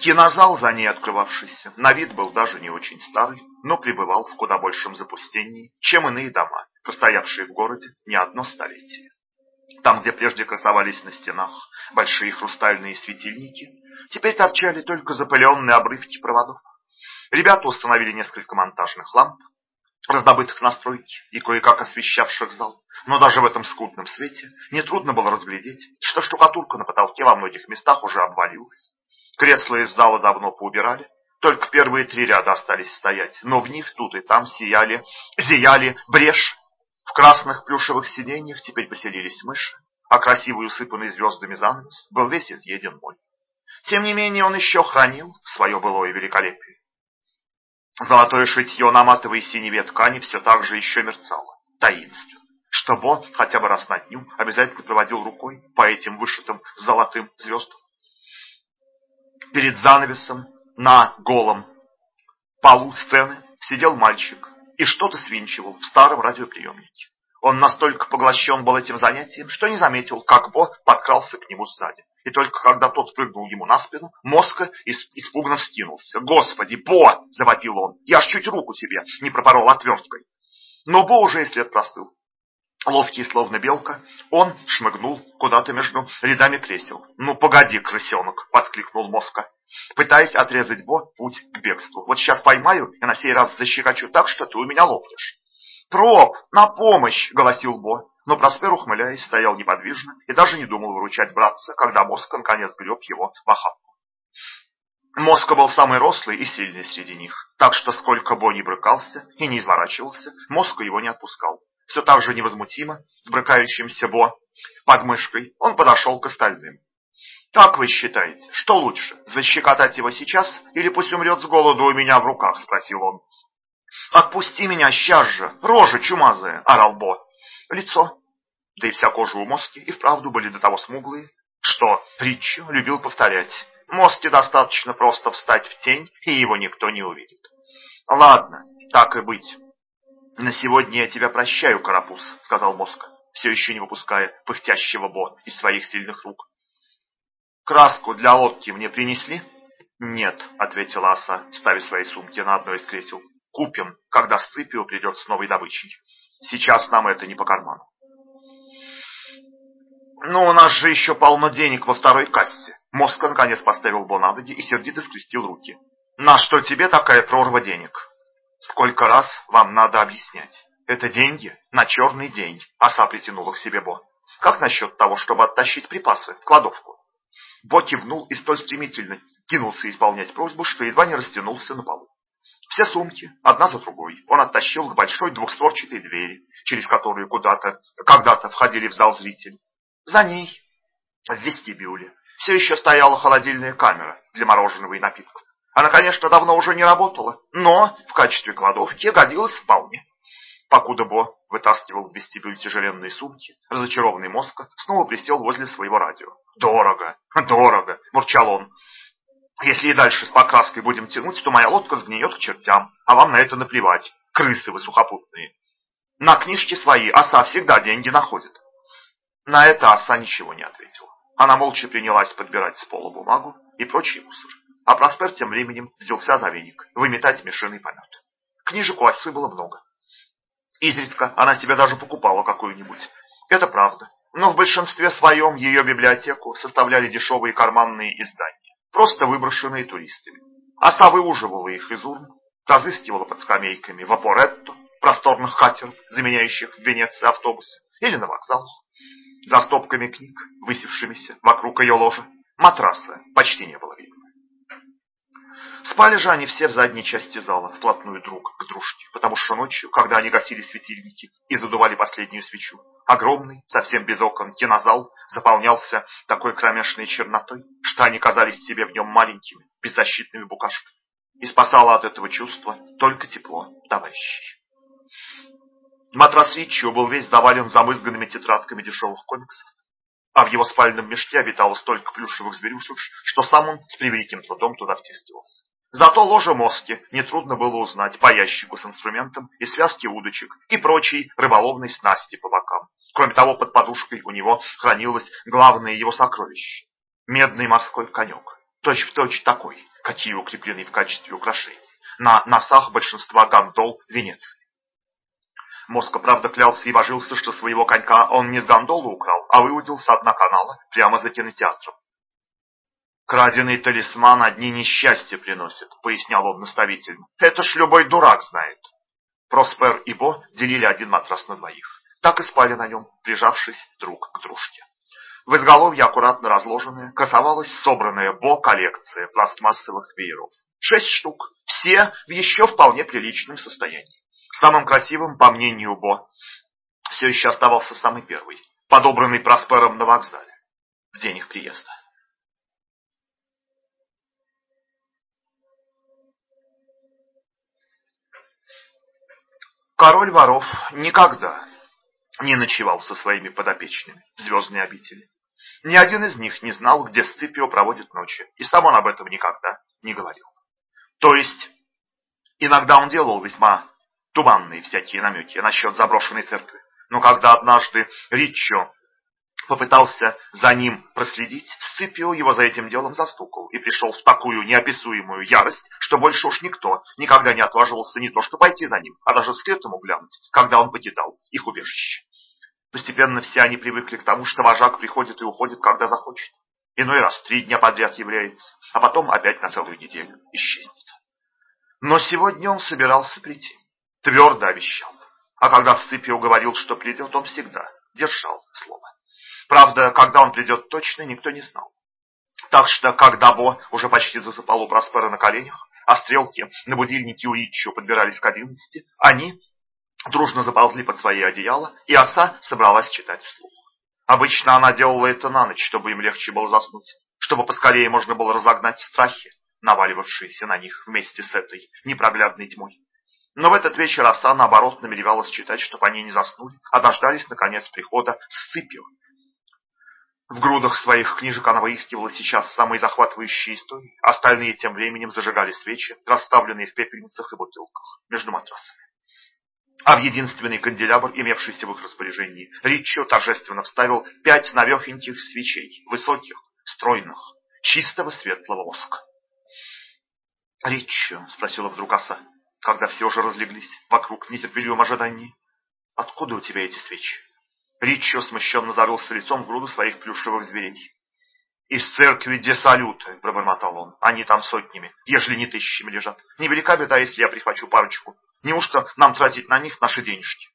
Speaker 1: Кинозал, за ней открывавшийся, на вид был даже не очень старый, но пребывал в куда большем запустении, чем иные дома, простоявшие в городе не одно столетие. Там, где прежде красовались на стенах большие хрустальные светильники, теперь торчали только запыленные обрывки проводов. Ребята установили несколько монтажных ламп, раздобытых на стройке и кое-как освещавших зал. Но даже в этом скудном свете нетрудно было разглядеть, что штукатурка на потолке во многих местах уже обвалилась. Кресла из зала давно поубирали, только первые три ряда остались стоять, но в них тут и там сияли, зияли брешь. В красных плюшевых сиденьях теперь поселились мыши, а красивый усыпанный звездами занавес был весь изъеден моль. Тем не менее он еще хранил свое былое великолепие. Золотое шитье на матовой синеве ткани все так же еще мерцало, таинственно, что Бо хотя бы раз на дню обязательно проводил рукой по этим вышитым золотым звездам. Перед занавесом на голом полу сцены сидел мальчик и что-то свинчивал в старом радиоприемнике. Он настолько поглощен был этим занятием, что не заметил, как Бо подкрался к нему сзади. И только когда тот прыгнул ему на спину, Моска испуганно вскинулся. «Господи, Бо!» – завопил он. «Я аж чуть руку себе не пропорол отверткой». Но Бо уже и след простыл. Ловкий, словно белка, он шмыгнул куда-то между рядами кресел. «Ну, погоди, крысенок!» – воскликнул Моска, пытаясь отрезать Бо путь к бегству. «Вот сейчас поймаю и на сей раз защекочу так, что ты у меня лопнешь». «Проб, на помощь!» – голосил Бо. Но Проспер, ухмыляясь, стоял неподвижно и даже не думал выручать братца, когда Моска наконец греб его в охапку. Моска был самый рослый и сильный среди них, так что сколько Бо не брыкался и не изворачивался, Моска его не отпускал. Все так же невозмутимо, с брыкающимся Бо под мышкой, он подошел к остальным. «Как вы считаете, что лучше, защекотать его сейчас или пусть умрет с голоду у меня в руках?» – спросил он. «Отпусти меня сейчас же, рожа чумазая!» – орал Бо. Лицо, да и вся кожа у Моски и вправду были до того смуглые, что притчу любил повторять. Моске достаточно просто встать в тень, и его никто не увидит. «Ладно, так и быть. На сегодня я тебя прощаю, Карапуз», — сказал Моска, все еще не выпуская пыхтящего Бо из своих сильных рук. «Краску для лодки мне принесли?» «Нет», — ответила оса, ставя свои сумки на одно из кресел. Купим, когда Сципио придет с новой добычей. Сейчас нам это не по карману. Но у нас же еще полно денег во второй кассе. Моска наконец поставил Бо на ноги и сердито скрестил руки. На что тебе такая прорва денег? Сколько раз вам надо объяснять? Это деньги на черный день. Оса притянула к себе Бо. Как насчет того, чтобы оттащить припасы в кладовку? Бо кивнул и столь стремительно кинулся исполнять просьбу, что едва не растянулся на полу. Все сумки, одна за другой, он оттащил к большой двухстворчатой двери, через которую куда-то, когда-то входили в зал зрители. За ней, в вестибюле, все еще стояла холодильная камера для мороженого и напитков. Она, конечно, давно уже не работала, но в качестве кладовки годилась вполне. Покуда Бо вытаскивал в вестибюль тяжеленные сумки, разочарованный мозг снова присел возле своего радио. «Дорого, дорого!» – бурчал он. Если и дальше с покраской будем тянуть, то моя лодка сгниет к чертям, а вам на это наплевать, крысы вы сухопутные. На книжки свои оса всегда деньги находит. На это оса ничего не ответила. Она молча принялась подбирать с пола бумагу и прочий мусор. А Проспер тем временем взялся за веник, выметать мешиный помет. Книжек у осы было много. Изредка она себе даже покупала какую-нибудь. Это правда. Но в большинстве своем ее библиотеку составляли дешевые карманные издания просто выброшенные туристами. Оса выуживала их из урн, разыскивала под скамейками вапоретто, просторных катеров, заменяющих в Венеции автобусы, или на вокзалах. За стопками книг, высевшимися вокруг ее ложа, матраса почти не было видно. Спали же они все в задней части зала, вплотную друг к дружке, потому что ночью, когда они гасили светильники и задували последнюю свечу, огромный, совсем без окон, кинозал заполнялся такой кромешной чернотой, что они казались себе в нем маленькими, беззащитными букашками. И спасало от этого чувства только тепло товарищей. Матрас Риччо был весь завален замызганными тетрадками дешевых комиксов, а в его спальном мешке обитало столько плюшевых зверюшек, что сам он с превеликим трудом туда втискивался. Зато ложе мозги нетрудно было узнать по ящику с инструментом и связке удочек и прочей рыболовной снасти по бокам. Кроме того, под подушкой у него хранилось главное его сокровище – медный морской конек, точь-в-точь такой, какие укреплены в качестве украшений на носах большинства гондол Венеции. Моска, правда, клялся и божился, что своего конька он не с гондолы украл, а выудил с дна канала прямо за кинотеатром. «Краденый талисман одни несчастья приносит», — пояснял он наставительно. «Это ж любой дурак знает». Проспер и Бо делили один матрас на двоих. Так и спали на нем, прижавшись друг к дружке. В изголовье, аккуратно разложенная, красовалась собранная Бо коллекция пластмассовых вееров. Шесть штук, все в еще вполне приличном состоянии. Самым красивым, по мнению Бо, все еще оставался самый первый, подобранный Проспером на вокзале, в день их приезда. Король воров никогда не ночевал со своими подопечными в звездной обители. Ни один из них не знал, где Сципио проводит ночи, и сам он об этом никогда не говорил. То есть, иногда он делал весьма туманные всякие намеки насчет заброшенной церкви. Но когда однажды Риччо попытался за ним проследить, Сципио его за этим делом застукал и пришел в такую неописуемую ярость, что больше уж никто никогда не отваживался не то что пойти за ним, а даже вслед ему глянуть, когда он покидал их убежище. Постепенно все они привыкли к тому, что вожак приходит и уходит, когда захочет. Иной раз три дня подряд является, а потом опять на целую неделю исчезнет. Но сегодня он собирался прийти. Твердо обещал. А когда Сципио говорил, что придет, он всегда держал слово. Правда, когда он придет точно, никто не знал. Так что, когда Бо уже почти засыпал у Проспера на коленях, а стрелки на будильнике у Иччо подбирались к одиннадцати, они дружно заползли под свои одеяла, и оса собралась читать вслух. Обычно она делала это на ночь, чтобы им легче было заснуть, чтобы поскорее можно было разогнать страхи, наваливавшиеся на них вместе с этой непроглядной тьмой. Но в этот вечер оса, наоборот, намеревалась читать, чтобы они не заснули, а дождались, наконец, прихода Сципио. В грудах своих книжек она выискивала сейчас самые захватывающие истории, остальные тем временем зажигали свечи, расставленные в пепельницах и бутылках между матрасами. А в единственный канделябр, имевшийся в их распоряжении, Риччо торжественно вставил пять навехеньких свечей, высоких, стройных, чистого светлого воска. «Риччо?» — спросила вдруг оса, когда все уже разлеглись вокруг в нетерпеливом. «Откуда у тебя эти свечи?» Риччо смущенно зарылся лицом в груду своих плюшевых зверей. «Из церкви де салюты», — пробормотал он. «Они там сотнями, ежели не тысячами лежат. Невелика беда, если я прихвачу парочку. Неужто нам тратить на них наши денежки?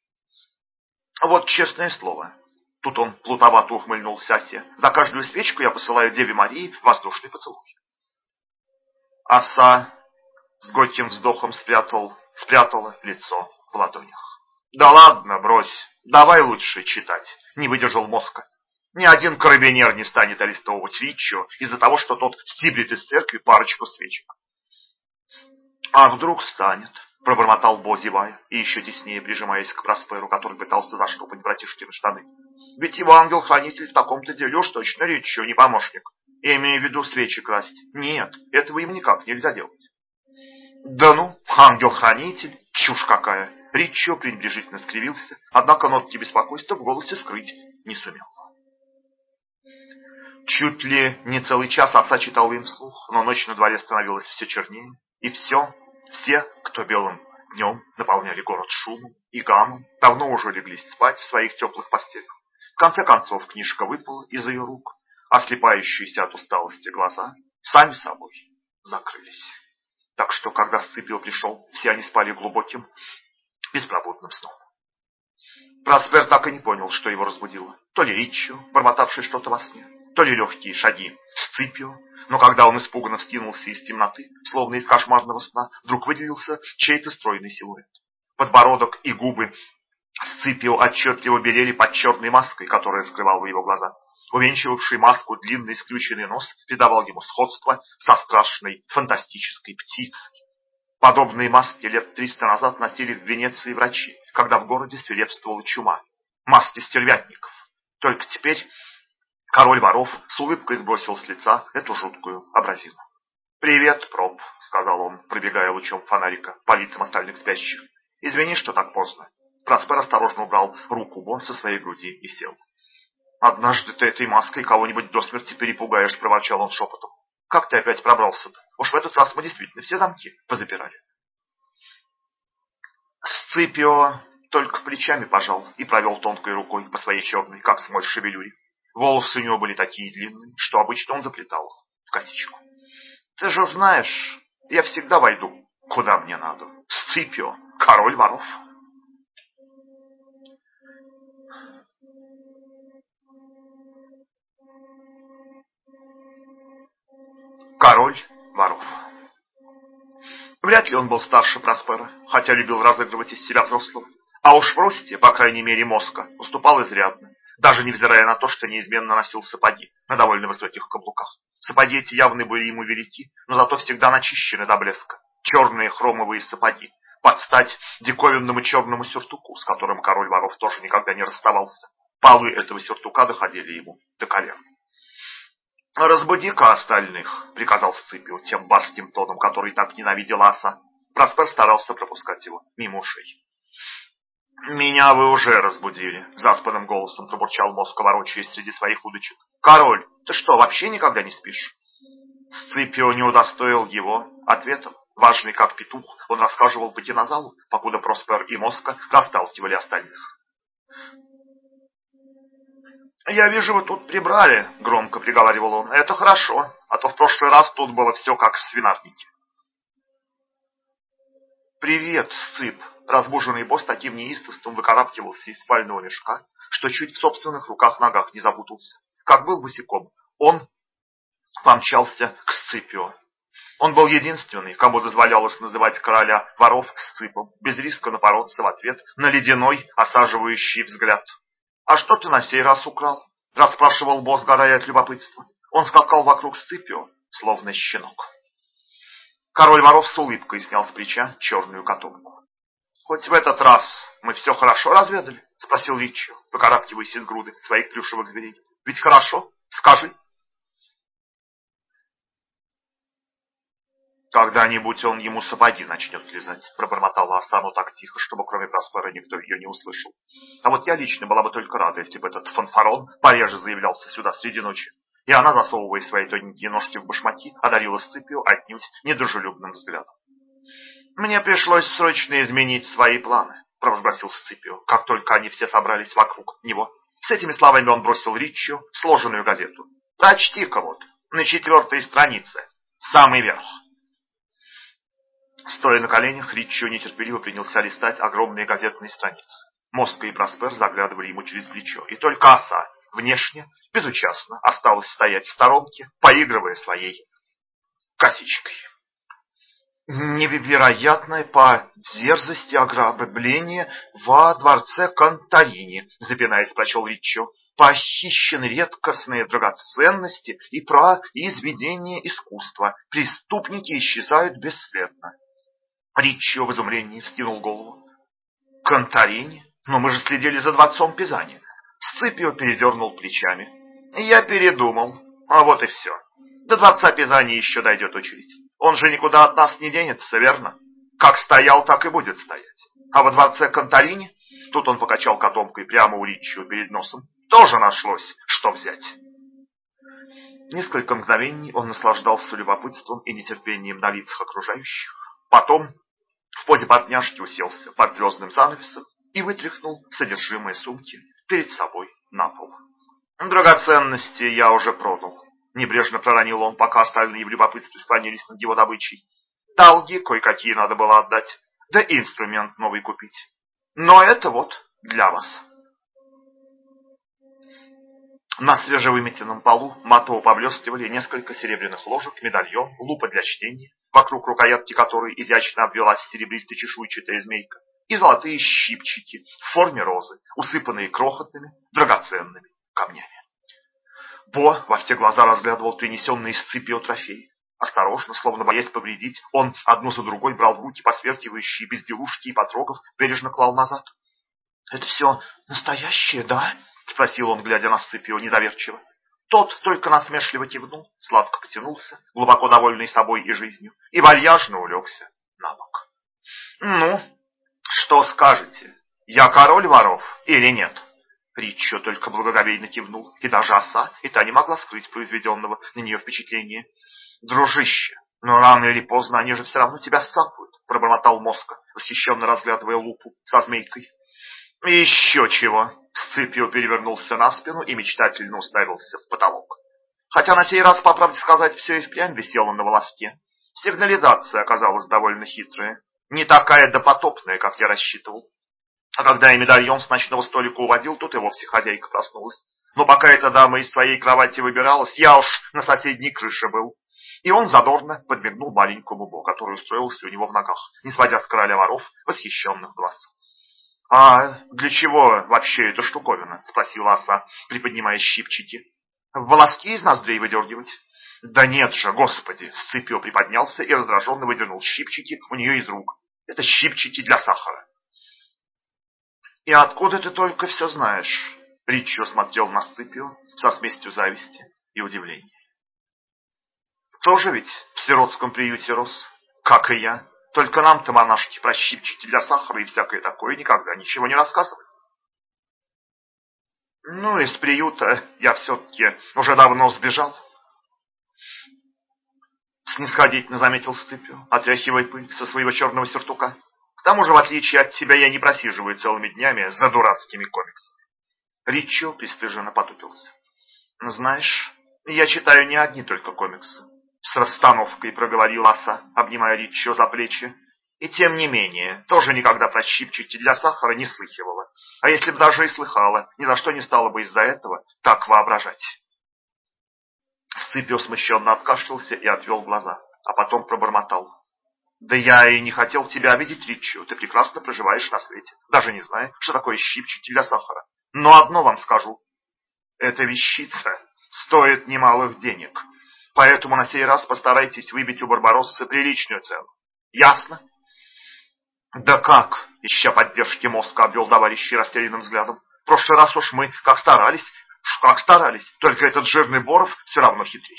Speaker 1: Вот честное слово. Тут он плутовато ухмыльнулся Осе. За каждую свечку я посылаю Деве Марии воздушный поцелуй. Оса с горьким вздохом спрятал, спрятала лицо в ладонях. Да ладно, брось. Давай лучше читать. Не выдержал мозга. Ни один карабинер не станет арестовывать Риччо из-за того, что тот стиблит из церкви парочку свечек. А вдруг станет? Пробормотал Бо, и еще теснее прижимаясь к Просперу, который пытался заштопать братишкины штаны. Ведь его ангел-хранитель в таком-то деле уж точно речью не помощник. Я имею в виду свечи красть. Нет, этого им никак нельзя делать. Да ну, ангел-хранитель, чушь какая. Ричо пренебрежительно скривился, однако нотки беспокойства в голосе скрыть не сумел. Чуть ли не целый час оса читал им вслух, но ночь на дворе становилась все чернее, и все все, кто белым днем наполняли город шумом и гамом, давно уже леглись спать в своих теплых постелях. В конце концов книжка выпала из ее рук, а слепающиеся от усталости глаза сами собой закрылись. Так что, когда Сципио пришел, все они спали глубоким, беспробудным сном. Проспер так и не понял, что его разбудило. То ли Риччо, бормотавший что-то во сне, то ли легкие шаги Сципио, но когда он испуганно вскинулся из темноты, словно из кошмарного сна, вдруг выделился чей-то стройный силуэт. Подбородок и губы Сципио отчетливо белели под черной маской, которая скрывала его глаза. Увенчивавший маску длинный скрюченный нос придавал ему сходство со страшной фантастической птицей. Подобные маски лет триста назад носили в Венеции врачи, когда в городе свирепствовала чума. Маски стервятников. Только теперь Король воров с улыбкой сбросил с лица эту жуткую абразину. «Привет, проб», — сказал он, пробегая лучом фонарика по лицам остальных спящих. «Извини, что так поздно». Проспер осторожно убрал руку Бо со своей груди и сел. «Однажды ты этой маской кого-нибудь до смерти перепугаешь», — проворчал он шепотом. «Как ты опять пробрался-то? Уж в этот раз мы действительно все замки позапирали». Сципио только плечами пожал и провел тонкой рукой по своей черной, как смоль шевелюре. Волосы у него были такие длинные, что обычно он заплетал в косичку. Ты же знаешь, я всегда войду, куда мне надо. Сципио, король воров. Король воров. Вряд ли он был старше Проспера, хотя любил разыгрывать из себя взрослого. А уж в росте, по крайней мере, мозга уступал изрядно, даже невзирая на то, что неизменно носил сапоги на довольно высоких каблуках. Сапоги эти явно были ему велики, но зато всегда начищены до блеска. Черные хромовые сапоги, под стать диковинному черному сюртуку, с которым король воров тоже никогда не расставался. Полы этого сюртука доходили ему до колен. «Разбуди-ка остальных», — приказал Сципио тем баским тоном, который так ненавидел Аса. Проспер старался пропускать его мимо ушей. «Меня вы уже разбудили», — заспанным голосом пробурчал мозг, ворочаясь среди своих удочек. «Король, ты что, вообще никогда не спишь?» Сципио не удостоил его ответом. Важный как петух, он рассказывал по кинозалу, покуда Проспер и Моска расталкивали остальных. «Я вижу, вы тут прибрали», — громко приговаривал он. «Это хорошо, а то в прошлый раз тут было все как в свинарнике». «Привет, Сцып!» Разбуженный босс таким неистовством выкарабкивался из спального мешка, что чуть в собственных руках-ногах не запутался. Как был босиком, он помчался к Сципио. Он был единственный, кому дозволялось называть короля воров Сципом, без риска напороться в ответ на ледяной, осаживающий взгляд. «А что ты на сей раз украл?» – расспрашивал босс, горая от любопытства. Он скакал вокруг Сципио, словно щенок. Король воров с улыбкой снял с плеча черную котомку. «Хоть в этот раз мы все хорошо разведали?» — спросил Ричи, покарабкиваясь из груды своих плюшевых зверей. «Ведь хорошо? Скажи!» «Когда-нибудь он ему сапоги начнет лизать», — пробормотала Асану так тихо, чтобы кроме Проспера никто ее не услышал. «А вот я лично была бы только рада, если бы этот фанфарон пореже заявлялся сюда среди ночи». И она, засовывая свои тоненькие ножки в башмаки, одарила Сципио отнюдь недружелюбным взглядом. «Мне пришлось срочно изменить свои планы», — провозгласил Сципио, как только они все собрались вокруг него. С этими словами он бросил Риччо сложенную газету. «Прочти-ка вот, на четвертой странице, самый верх». Стоя на коленях, Риччо нетерпеливо принялся листать огромные газетные страницы. Моска и Проспер заглядывали ему через плечо, и только оса, внешне, безучастно, осталась стоять в сторонке, поигрывая своей косичкой. Невероятное по дерзости ограбление во дворце Конторини, запинаясь, прочел Риччо. Похищены редкостные драгоценности и произведения искусства. Преступники исчезают бесследно. Риччо в изумлении вскинул голову. Конторини? Но мы же следили за дворцом Пизани. Сципио передернул плечами. Я передумал. А вот и все. До дворца Пизани еще дойдет очередь. Он же никуда от нас не денется, верно? Как стоял, так и будет стоять. А во дворце Конторини, тут он покачал котомкой прямо у Риччио перед носом, тоже нашлось, что взять. Несколько мгновений он наслаждался любопытством и нетерпением на лицах окружающих. Потом в позе партняшки уселся под звездным занавесом и вытряхнул содержимое сумки перед собой на пол. Драгоценности я уже продал. Небрежно проронил он, пока остальные в любопытстве склонились над его добычей. Долги кое-какие надо было отдать, да инструмент новый купить. Но это вот для вас. На свежевыметенном полу матово поблескивали несколько серебряных ложек, медальон, лупа для чтения, вокруг рукоятки которой изящно обвелась серебристо чешуйчатая змейка, и золотые щипчики в форме розы, усыпанные крохотными драгоценными камнями. Бо во все глаза разглядывал принесенные из цепи трофеи. Осторожно, словно боясь повредить, он одну за другой брал в руки посверкивающие безделушки и, потрогав, бережно клал назад. — Это все настоящее, да? — спросил он, глядя на Сципио недоверчиво. Тот только насмешливо кивнул, сладко потянулся, глубоко довольный собой и жизнью, и вальяжно улегся на бок. — Ну, что скажете, я король воров или нет? Риччо только благоговейно кивнул, и даже оса, и та не могла скрыть произведенного на нее впечатления. «Дружище, но рано или поздно они же все равно тебя сцапают», — пробормотал Моска, восхищенно разглядывая лупу со змейкой. Еще чего. Сципио перевернулся на спину и мечтательно уставился в потолок. Хотя на сей раз, по правде сказать, все и впрямь висело на волоске. Сигнализация оказалась довольно хитрая. Не такая допотопная, как я рассчитывал. А когда я медальон с ночного столика уводил, тут и вовсе хозяйка проснулась. Но пока эта дама из своей кровати выбиралась, я уж на соседней крыше был. И он задорно подмигнул маленькому Бо, который устроился у него в ногах, не сводя с короля воров восхищенных глаз. — А для чего вообще эта штуковина? — спросила оса, приподнимая щипчики. — Волоски из ноздрей выдергивать? — Да нет же, господи! Сципио приподнялся и раздраженно выдернул щипчики у нее из рук. Это щипчики для сахара. — И откуда ты только все знаешь? Ричо смотрел на Сципио со смесью зависти и удивления. Тоже ведь в сиротском приюте рос, как и я. Только нам-то монашки про щипчики для сахара и всякое такое никогда ничего не рассказывали. Ну, из приюта я все-таки уже давно сбежал. Снисходительно заметил Сципио, отряхивая пыль со своего черного сюртука. К тому же, в отличие от тебя, я не просиживаю целыми днями за дурацкими комиксами. Ричо пристыженно потупился. Знаешь, я читаю не одни только комиксы. С расстановкой проговорил Аса, обнимая Ричо за плечи. И тем не менее, тоже никогда про щипчики для сахара не слыхивала. А если бы даже и слыхала, ни за что не стала бы из-за этого так воображать. Сципио смущенно откашлялся и отвел глаза, а потом пробормотал. Да я и не хотел тебя обидеть, Ричо. Ты прекрасно проживаешь на свете, даже не зная, что такое щипчики для сахара. Но одно вам скажу. Эта вещица стоит немалых денег. Поэтому на сей раз постарайтесь выбить у Барбароссы приличную цену. Ясно? Да как? Ища поддержки мозга, обвел товарищи растерянным взглядом. В прошлый раз уж мы как старались, как старались, только этот жирный Боров все равно хитрее.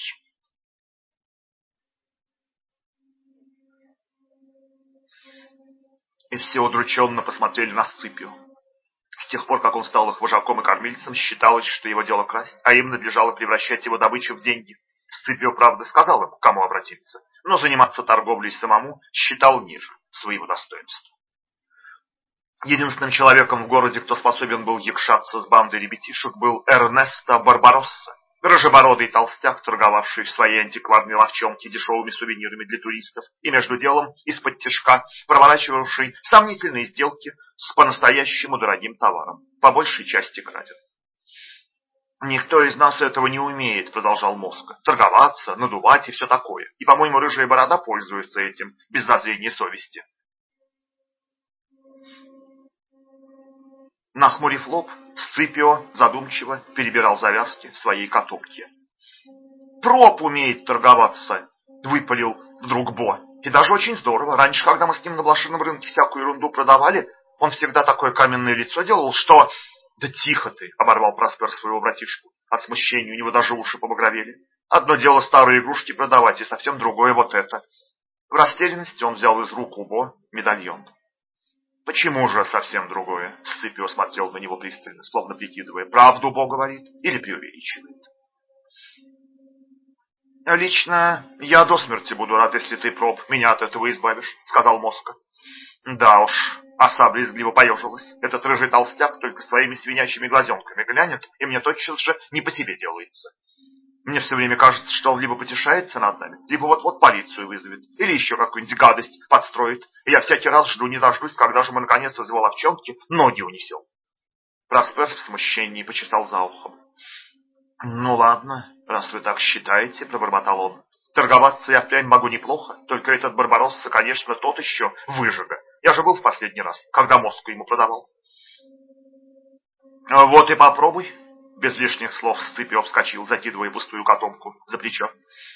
Speaker 1: И все удрученно посмотрели на Сципио. С тех пор, как он стал их вожаком и кормильцем, считалось, что его дело красть, а им надлежало превращать его добычу в деньги. Сципио, правда, сказал им, к кому обратиться, но заниматься торговлей самому считал ниже своего достоинства. Единственным человеком в городе, кто способен был якшаться с бандой ребятишек, был Эрнесто Барбаросса, рыжебородый толстяк, торговавший в своей антикварной ловчонке дешевыми сувенирами для туристов и между делом из-под тяжка проворачивавший сомнительные сделки с по-настоящему дорогим товаром, по большей части краден. «Никто из нас этого не умеет», — продолжал мозг. «Торговаться, надувать и все такое. И, по-моему, рыжая борода пользуется этим, без зазрения совести». Нахмурив лоб, Сципио задумчиво перебирал завязки своей котомки. «Проб умеет торговаться», — выпалил вдруг Бо. «И даже очень здорово. Раньше, когда мы с ним на блошином рынке всякую ерунду продавали, он всегда такое каменное лицо делал, что...» «Да тихо ты!» — оборвал Проспер своего братишку. От смущения у него даже уши побагровели. «Одно дело старые игрушки продавать, и совсем другое вот это». В растерянности он взял из рук Убо медальон. «Почему же совсем другое?» — Сципио смотрел на него пристально, словно прикидывая, правду Бог говорит или преувеличивает. «Лично я до смерти буду рад, если ты, проб, меня от этого избавишь», — сказал Моска. «Да уж, Оса брезгливо поежилась. Этот рыжий толстяк только своими свинячьими глазенками глянет, и мне тотчас же не по себе делается. Мне все время кажется, что он либо потешается над нами, либо вот-вот полицию вызовет, или еще какую-нибудь гадость подстроит. И я всякий раз жду не дождусь, когда же мы наконец из его ловчонки ноги унесем. Проспер в смущении почесал за ухом. «Ну ладно, раз вы так считаете», — пробормотал он. «Торговаться я впрямь могу неплохо, только этот Барбаросса, конечно, тот еще выжига. Я же был в последний раз, когда мозг ему продавал. А вот и попробуй. Без лишних слов Сципио вскочил, закидывая пустую котомку за плечо.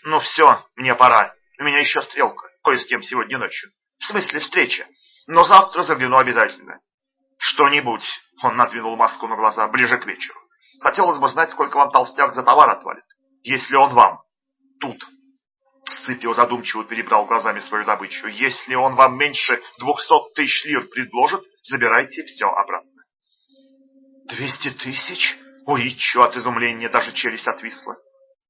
Speaker 1: Ну все, мне пора. У меня еще стрелка, кое с кем сегодня ночью. В смысле встреча. Но завтра загляну обязательно. Что-нибудь, он надвинул маску на глаза, ближе к вечеру. Хотелось бы знать, сколько вам толстяк за товар отвалит, если он вам тут Сципио задумчиво перебрал глазами свою добычу. «Если он вам меньше двухсот тысяч лир предложит, забирайте все обратно». «Двести тысяч?» Ой, чё от изумления даже челюсть отвисла.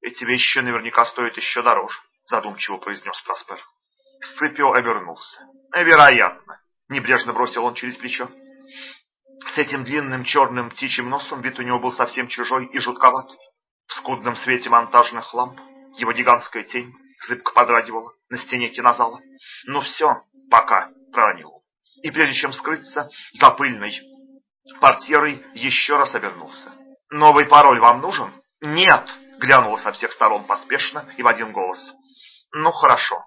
Speaker 1: «Эти вещи наверняка стоят еще дороже», задумчиво произнес Проспер. Сципио обернулся. «Вероятно», небрежно бросил он через плечо. С этим длинным черным птичьим носом вид у него был совсем чужой и жутковатый. В скудном свете монтажных ламп его гигантская тень зыбко подрагивала на стене кинозала. «Ну все, пока», — проронил. И прежде чем скрыться за пыльной портьерой, еще раз обернулся. «Новый пароль вам нужен?» «Нет!» — глянула со всех сторон поспешно и в один голос. «Ну, хорошо».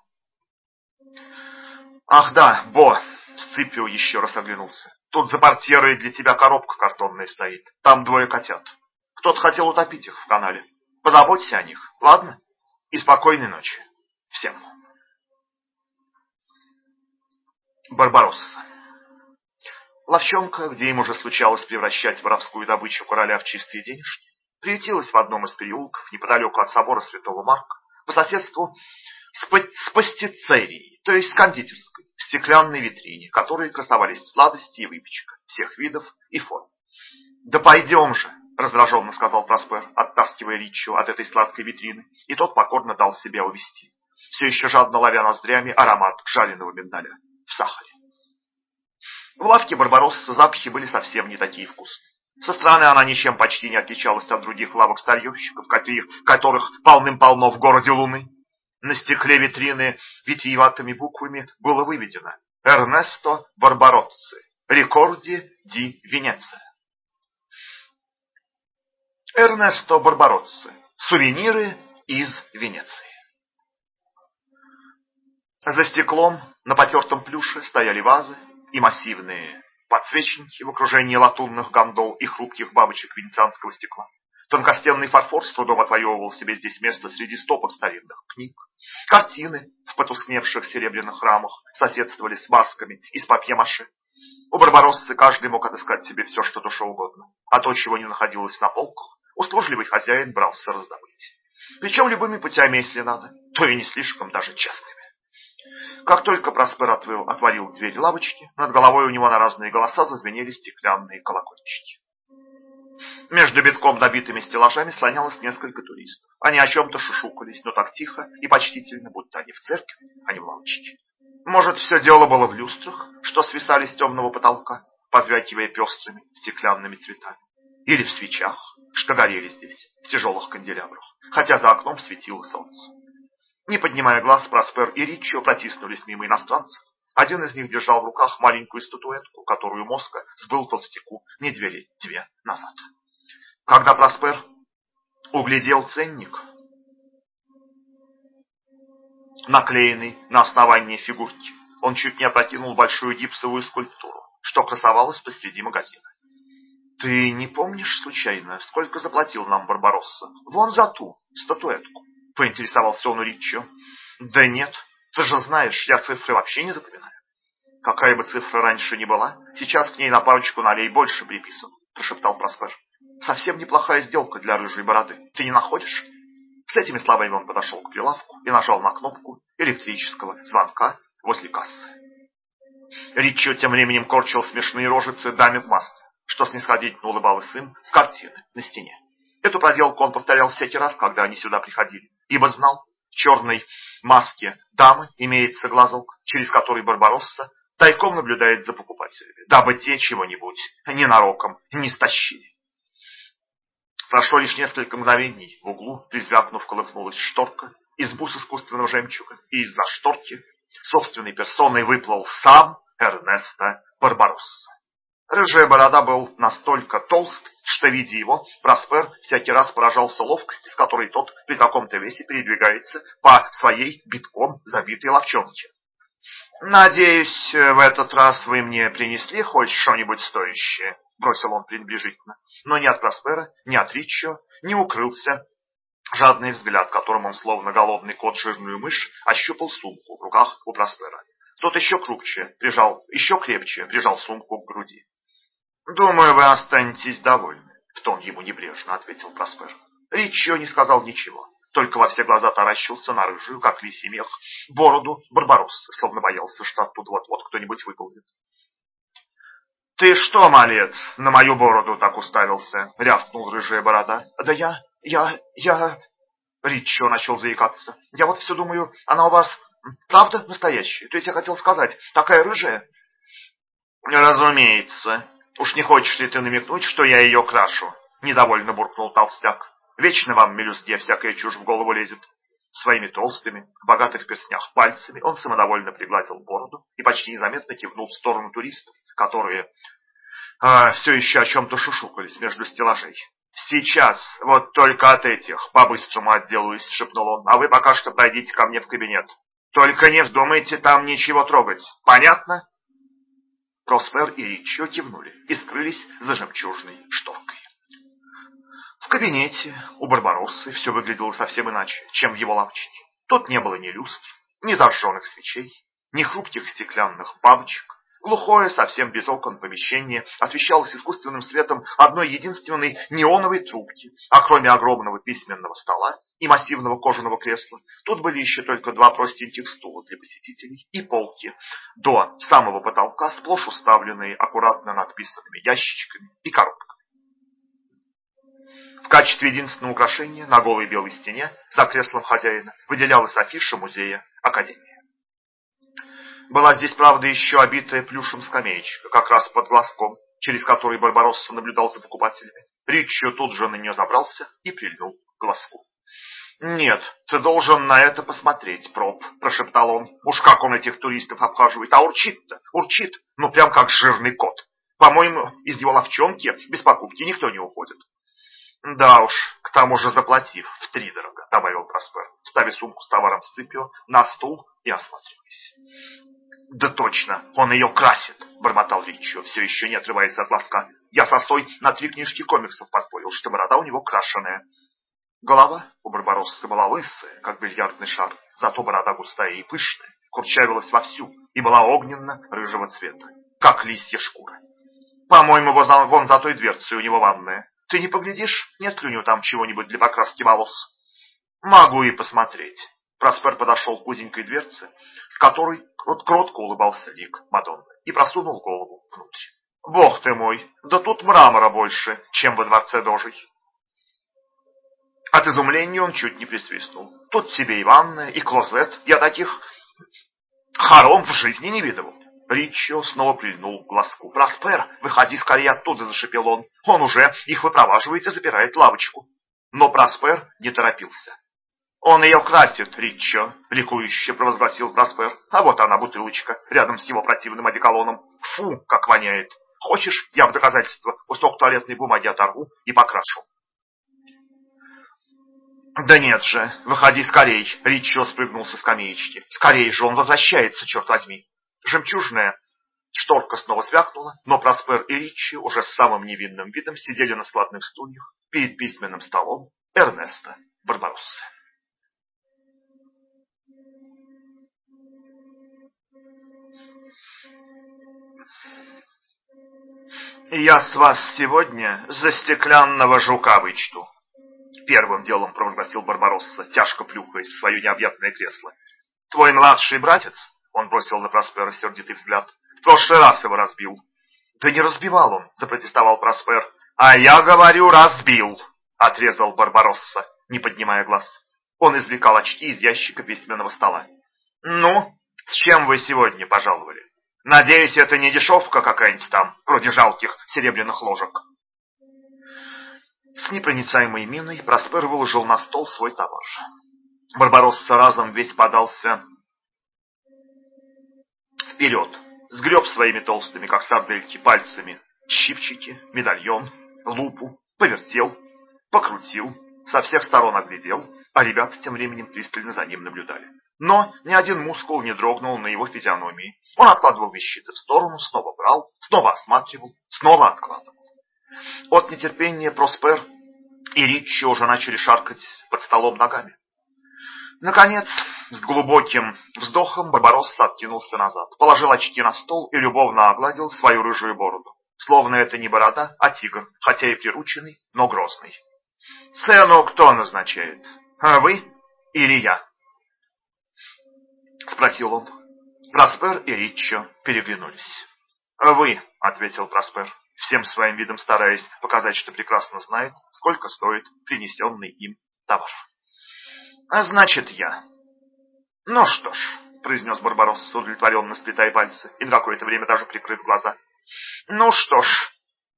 Speaker 1: «Ах да, Бо!» — Сципио еще раз оглянулся. «Тут за портьерой для тебя коробка картонная стоит. Там двое котят. Кто-то хотел утопить их в канале. Позаботься о них, ладно? И спокойной ночи. Всем». Барбаросса Ловчонка, где им уже случалось превращать воровскую добычу короля в чистые денежки, приютилась в одном из переулков неподалеку от собора Святого Марка, по соседству с, с пастицерией, то есть с кондитерской, в стеклянной витрине, в которой красовались сладости и выпечка всех видов и форм. «Да пойдем же!» — раздраженно сказал Проспер, оттаскивая Ричу от этой сладкой витрины, и тот покорно дал себя увести, все еще жадно ловя ноздрями аромат жареного миндаля в сахаре. В лавке Барбаросса запахи были совсем не такие вкусные. Со стороны она ничем почти не отличалась от других лавок старьевщиков, которых полным-полно в городе Луны. На стекле витрины витиеватыми буквами было выведено «Эрнесто Барбаросци, Рекорди ди Венеция». Эрнесто Барбаросци. Сувениры из Венеции. За стеклом на потертом плюше стояли вазы и массивные подсвечники в окружении латунных гондол и хрупких бабочек венецианского стекла. Тонкостенный фарфор с трудом отвоевывал себе здесь место среди стопок старинных книг. Картины в потускневших серебряных рамах соседствовали с масками из папье-маше. У Барбароссы каждый мог отыскать себе все, что душе угодно, а то, чего не находилось на полках, услужливый хозяин брался раздобыть. Причем любыми путями, если надо, то и не слишком даже честными. Как только Проспер отворил, отворил дверь лавочки, над головой у него на разные голоса зазвенели стеклянные колокольчики. Между битком набитыми стеллажами слонялось несколько туристов. Они о чем-то шушукались, но так тихо и почтительно, будто они в церкви, а не в лавочке. Может, все дело было в люстрах, что свисали с темного потолка, позвякивая пестрыми стеклянными цветами. Или в свечах, что горели здесь, в тяжелых канделябрах, хотя за окном светило солнце. Не поднимая глаз, Проспер и Риччо протиснулись мимо иностранцев. Один из них держал в руках маленькую статуэтку, которую Моска сбыл толстяку недели две назад. Когда Проспер углядел ценник, наклеенный на основании фигурки, он чуть не опрокинул большую гипсовую скульптуру, что красовалась посреди магазина. «Ты не помнишь, случайно, сколько заплатил нам Барбаросса? Вон за ту статуэтку». — поинтересовался он у Риччо. «Да нет, ты же знаешь, я цифры вообще не запоминаю». «Какая бы цифра раньше ни была, сейчас к ней на парочку налей больше приписан», — прошептал Проспер. «Совсем неплохая сделка для рыжей бороды. Ты не находишь?» С этими словами он подошел к прилавку и нажал на кнопку электрического звонка возле кассы. Риччо тем временем корчил смешные рожицы даме в маске, что снисходительно улыбалась им с картины на стене. Эту проделку он повторял всякий раз, когда они сюда приходили, ибо знал, в черной маске дамы имеется глазок, через который Барбаросса тайком наблюдает за покупателями, дабы те чего-нибудь ненароком не стащили. Прошло лишь несколько мгновений, в углу, призвякнув, колыхнулась шторка, из бус искусственного жемчуга, и из-за шторки собственной персоной выплыл сам Эрнесто Барбаросса. Рыжая борода был настолько толст, что, видя его, Проспер всякий раз поражался ловкости, с которой тот при таком-то весе передвигается по своей битком забитой ловчонке. «Надеюсь, в этот раз вы мне принесли хоть что-нибудь стоящее», — бросил он пренебрежительно. Но ни от Проспера, ни от Риччо не укрылся жадный взгляд, которым он, словно голодный кот жирную мышь, ощупал сумку в руках у Проспера. Тот еще крупче прижал, еще крепче прижал сумку к груди. «Думаю, вы останетесь довольны», — в тон ему небрежно ответил Проспер. Ричио не сказал ничего, только во все глаза таращился на рыжую, как лисий мех, бороду Барбаросса, словно боялся, что оттуда вот-вот кто-нибудь выползет. «Ты что, малец, на мою бороду так уставился?» — рявкнул рыжая борода. «Да я, я, я...» Ричо начал заикаться. «Я вот все думаю, она у вас правда настоящая? То есть я хотел сказать, такая рыжая?» «Разумеется», Уж не хочешь ли ты намекнуть, что я ее крашу? Недовольно буркнул толстяк. Вечно вам, мелюзге, всякая чушь в голову лезет. Своими толстыми, богатых перстнях пальцами он самодовольно пригладил бороду и почти незаметно кивнул в сторону туристов, которые э, все еще о чем-то шушукались между стеллажей. «Сейчас, вот только от этих, по-быстрому отделаюсь», — шепнул он, «а вы пока что пройдите ко мне в кабинет. Только не вздумайте там ничего трогать, понятно?» Проспер и Ричо кивнули и скрылись за жемчужной шторкой. В кабинете у Барбароссы все выглядело совсем иначе, чем в его лавочке. Тут не было ни люстр, ни зажженных свечей, ни хрупких стеклянных бабочек, Глухое, совсем без окон помещение освещалось искусственным светом одной единственной неоновой трубки, а кроме огромного письменного стола и массивного кожаного кресла, тут были еще только два простеньких стула для посетителей и полки, до самого потолка сплошь уставленные аккуратно надписанными ящичками и коробками. В качестве единственного украшения на голой белой стене за креслом хозяина выделялась афиша музея Академии. Была здесь, правда, еще обитая плюшем скамеечка, как раз под глазком, через который Барбаросса наблюдал за покупателями. Риччо тут же на нее забрался и прильнул к глазку. «Нет, ты должен на это посмотреть, проб», – прошептал он. «Уж как он этих туристов обхаживает, а урчит-то, урчит, ну прям как жирный кот. По-моему, из его ловчонки без покупки никто не уходит». «Да уж, к тому же заплатив втридорого», — добавил Проспер, ставя сумку с товаром Сципио на стул и осматриваясь. «Да точно, он ее красит!» — бормотал Риччо, все еще не отрываясь от ласка. «Я сосой на три книжки комиксов поспорил, что борода у него крашеная». Голова у Барбароссы была лысая, как бильярдный шар, зато борода густая и пышная, курчавилась вовсю и была огненно-рыжего цвета, как лисья шкура. «По-моему, вон за той дверцей у него ванная. Ты не поглядишь, нет ли у него там чего-нибудь для покраски волос? Могу и посмотреть. Проспер подошел к узенькой дверце, с которой кротко улыбался лик Мадонны, и просунул голову внутрь. Бог ты мой, да тут мрамора больше, чем во дворце Дожей. От изумления он чуть не присвистнул. Тут тебе и ванная, и клозет. Я таких хором в жизни не видывал. Ричо снова прильнул к глазку. «Проспер, выходи скорее оттуда!» – зашипел он. «Он уже их выпроваживает и запирает лавочку». Но Проспер не торопился. «Он ее красит, Ричо!» – ликующе провозгласил Проспер. «А вот она, бутылочка, рядом с его противным одеколоном. Фу, как воняет! Хочешь, я в доказательство кусок туалетной бумаги оторву и покрашу?» «Да нет же, выходи скорей!» – Ричо спрыгнул со скамеечки. «Скорей же, он возвращается, черт возьми!» Жемчужная шторка снова звякнула, но Проспер и Ричи уже с самым невинным видом сидели на складных стульях перед письменным столом Эрнеста Барбароссы. «Я с вас сегодня за стеклянного жука вычту», — первым делом провозгласил Барбаросса, тяжко плюхаясь в свое необъятное кресло. «Твой младший братец он бросил на Проспера сердитый взгляд. В прошлый раз его разбил. Да не разбивал он, запротестовал Проспер. А я говорю, разбил, отрезал Барбаросса, не поднимая глаз. Он извлекал очки из ящика письменного стола. Ну, с чем вы сегодня пожаловали? Надеюсь, это не дешевка какая-нибудь там, вроде жалких серебряных ложек. С непроницаемой миной Проспер выложил на стол свой товар. Барбаросса разом весь подался вперед, сгреб своими толстыми, как сардельки, пальцами щипчики, медальон, лупу, повертел, покрутил, со всех сторон оглядел, а ребята тем временем пристально за ним наблюдали. Но ни один мускул не дрогнул на его физиономии. Он откладывал вещицы в сторону, снова брал, снова осматривал, снова откладывал. От нетерпения Проспер и Риччо уже начали шаркать под столом ногами. Наконец, с глубоким вздохом Барбаросса откинулся назад, положил очки на стол и любовно огладил свою рыжую бороду. Словно это не борода, а тигр, хотя и прирученный, но грозный. «Цену кто назначает? А вы или я?» Спросил он. Проспер и Риччо переглянулись. «Вы», — ответил Проспер, всем своим видом стараясь показать, что прекрасно знает, сколько стоит принесенный им товар. А значит, я. Ну что ж, произнес Барбаросса, удовлетворенно сплетая пальцы и на какое-то время даже прикрыв глаза. Ну что ж,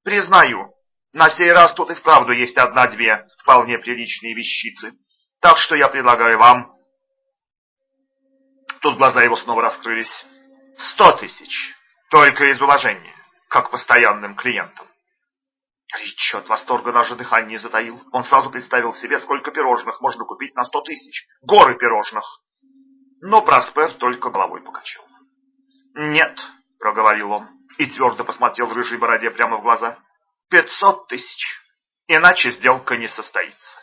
Speaker 1: Признаю, на сей раз тут и вправду есть одна-две вполне приличные вещицы. Так что я предлагаю вам... Тут глаза его снова раскрылись. Сто тысяч. Только из уважения, как постоянным клиентам. Рич от восторга даже дыхание затаил. Он сразу представил себе, сколько пирожных можно купить на сто тысяч. Горы пирожных. Но Проспер только головой покачал. «Нет», — проговорил он и твердо посмотрел рыжей бороде прямо в глаза. «Пятьсот тысяч. Иначе сделка не состоится».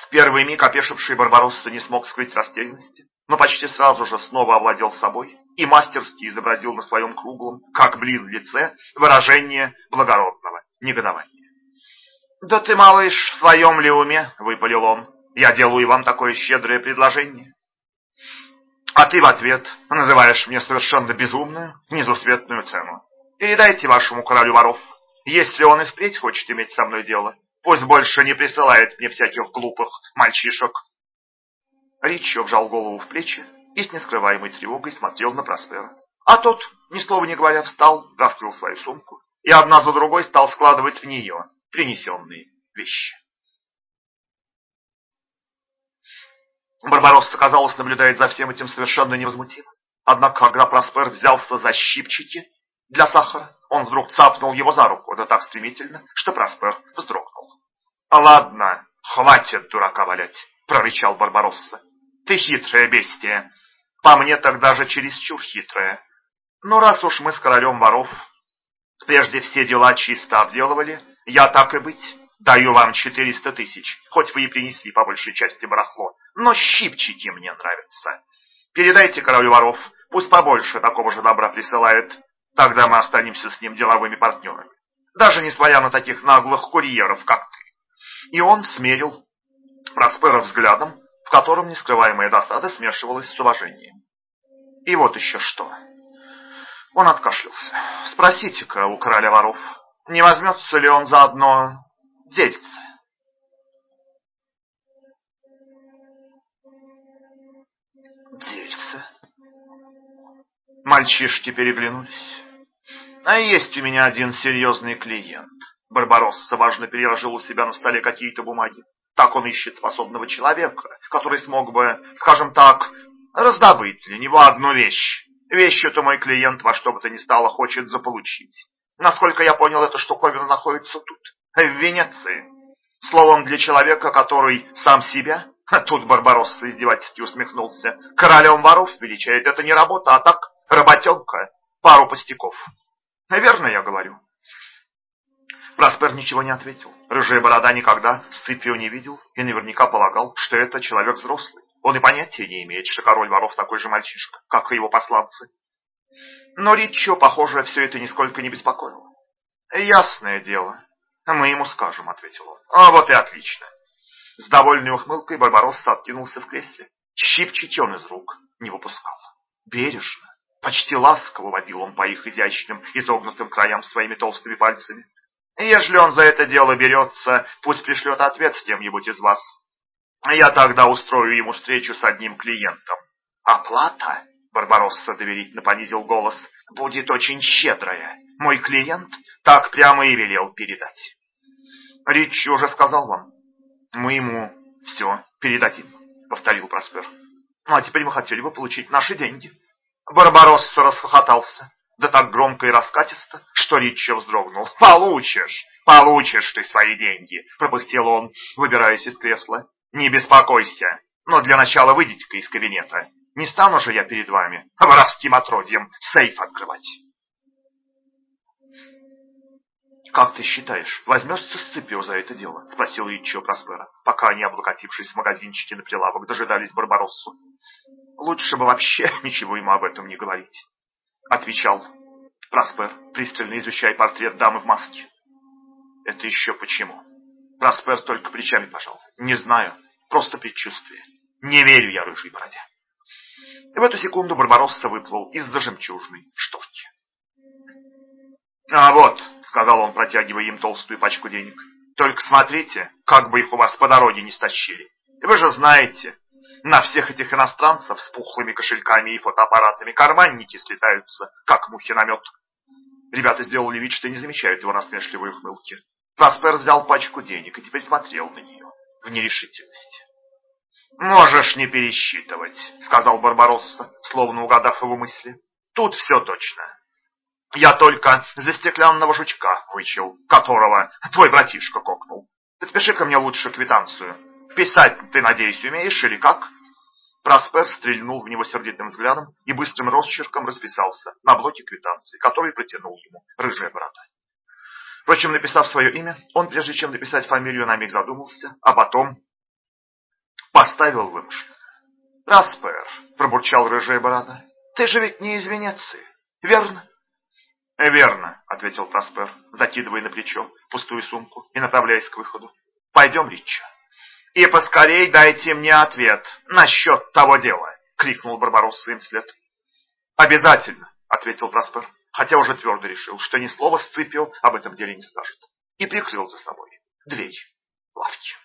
Speaker 1: В первый миг опешивший Барбаросса не смог скрыть растерянности, но почти сразу же снова овладел собой и мастерски изобразил на своем круглом, как блин лице, выражение благородного негодования. «Да ты, малыш, в своем ли уме?» — выпалил он. «Я делаю вам такое щедрое предложение. А ты в ответ называешь мне совершенно безумную, незусветную цену. Передайте вашему королю воров, если он и впредь хочет иметь со мной дело, пусть больше не присылает мне всяких глупых мальчишек». Ричо вжал голову в плечи и с нескрываемой тревогой смотрел на Проспера. А тот, ни слова не говоря, встал, раскрыл свою сумку и одна за другой стал складывать в нее принесенные вещи. Барбаросса, казалось, наблюдает за всем этим совершенно невозмутимо. Однако, когда Проспер взялся за щипчики для сахара, он вдруг цапнул его за руку, да так стремительно, что Проспер вздрогнул. «Ладно, хватит дурака валять», — прорычал Барбаросса. «Ты хитрое бестие. По мне так даже чересчур хитрое. Но раз уж мы с королем воров прежде все дела чисто обделывали, я так и быть, даю вам четыреста тысяч, хоть вы и принесли по большей части барахло, но щипчики мне нравятся. Передайте королю воров, пусть побольше такого же добра присылает, тогда мы останемся с ним деловыми партнерами, даже несмотря на таких наглых курьеров, как ты. И он смерил Проспера взглядом, в котором нескрываемая досада смешивалась с уважением. И вот еще что. Он откашлялся. Спросите-ка у короля воров, не возьмется ли он заодно дельце? Дельце? Мальчишки переглянулись. А есть у меня один серьезный клиент. Барбаросса важно переложил у себя на столе какие-то бумаги. Так он ищет способного человека, который смог бы, скажем так, раздобыть для него одну вещь. Вещь эту мой клиент во что бы то ни стало хочет заполучить. Насколько я понял, эта штуковина находится тут, в Венеции. Словом, для человека, который сам себя, (laughs) тут Барбаросса издевательски усмехнулся, королем воров величает, это не работа, а так, работенка, пару пустяков. Наверное, я говорю. Праспер ничего не ответил. Рыжая борода никогда Сципио не видел и наверняка полагал, что это человек взрослый. Он и понятия не имеет, что король воров такой же мальчишка, как и его посланцы. Но Ричо, похоже, все это нисколько не беспокоило. «Ясное дело. Мы ему скажем», — ответил он. «А вот и отлично». С довольной ухмылкой Барбаросса откинулся в кресле. Щипчики он из рук не выпускал. Бережно, почти ласково водил он по их изящным, изогнутым краям своими толстыми пальцами. «Ежели он за это дело берется, пусть пришлет ответ с кем-нибудь из вас. Я тогда устрою ему встречу с одним клиентом. Оплата, Барбаросса доверительно понизил голос, будет очень щедрая. Мой клиент так прямо и велел передать. Ричи уже сказал вам. Мы ему все передадим, повторил Проспер. Ну, а теперь мы хотели бы получить наши деньги. Барбаросса расхохотался, да так громко и раскатисто, что Ричи вздрогнул. (laughs) «Получишь, получишь ты свои деньги!» — пропыхтел он, выбираясь из кресла. Не беспокойся, но для начала выйдите-ка из кабинета. Не стану же я перед вами, воровским отродьем, сейф открывать. «Как ты считаешь, возьмется Сципио за это дело?» — спросил Иччо Проспера, пока они, облокотившись в магазинчике на прилавок, дожидались Барбароссу. «Лучше бы вообще (laughs) ничего ему об этом не говорить», — отвечал Проспер, пристально изучая портрет дамы в маске. «Это еще почему?» Проспер только плечами пожал. Не знаю, просто предчувствие. Не верю я рыжей бороде. И в эту секунду Барбаросса выплыл из-за жемчужной шторки. «А вот», — сказал он, протягивая им толстую пачку денег, — «только смотрите, как бы их у вас по дороге не стащили. Вы же знаете, на всех этих иностранцев с пухлыми кошельками и фотоаппаратами карманники слетаются, как мухи на мед. Ребята сделали вид, что не замечают его насмешливой ухмылки. Праспер взял пачку денег и теперь смотрел на нее в нерешительности. «Можешь не пересчитывать», — сказал Барбаросса, словно угадав его мысли. «Тут все точно. Я только за стеклянного жучка вычел, которого твой братишка кокнул. Подпиши-ка мне лучше квитанцию. Писать ты, надеюсь, умеешь или как?» Праспер стрельнул в него сердитым взглядом и быстрым росчерком расписался на блоке квитанции, который протянул ему рыжая брата. Впрочем, написав свое имя, он, прежде чем написать фамилию, на миг задумался, а потом поставил вымышленное. «Распер», — пробурчал рыжая борода, — «ты же ведь не из Венеции, верно?» «Верно», — ответил Праспер, закидывая на плечо пустую сумку и направляясь к выходу. «Пойдем, Риччо». «И поскорей дайте мне ответ насчет того дела!» — крикнул Барбаросса им вслед. «Обязательно!» — ответил Праспер, хотя уже твердо решил, что ни слова Сципио об этом деле не скажет, и прикрыл за собой дверь лавки.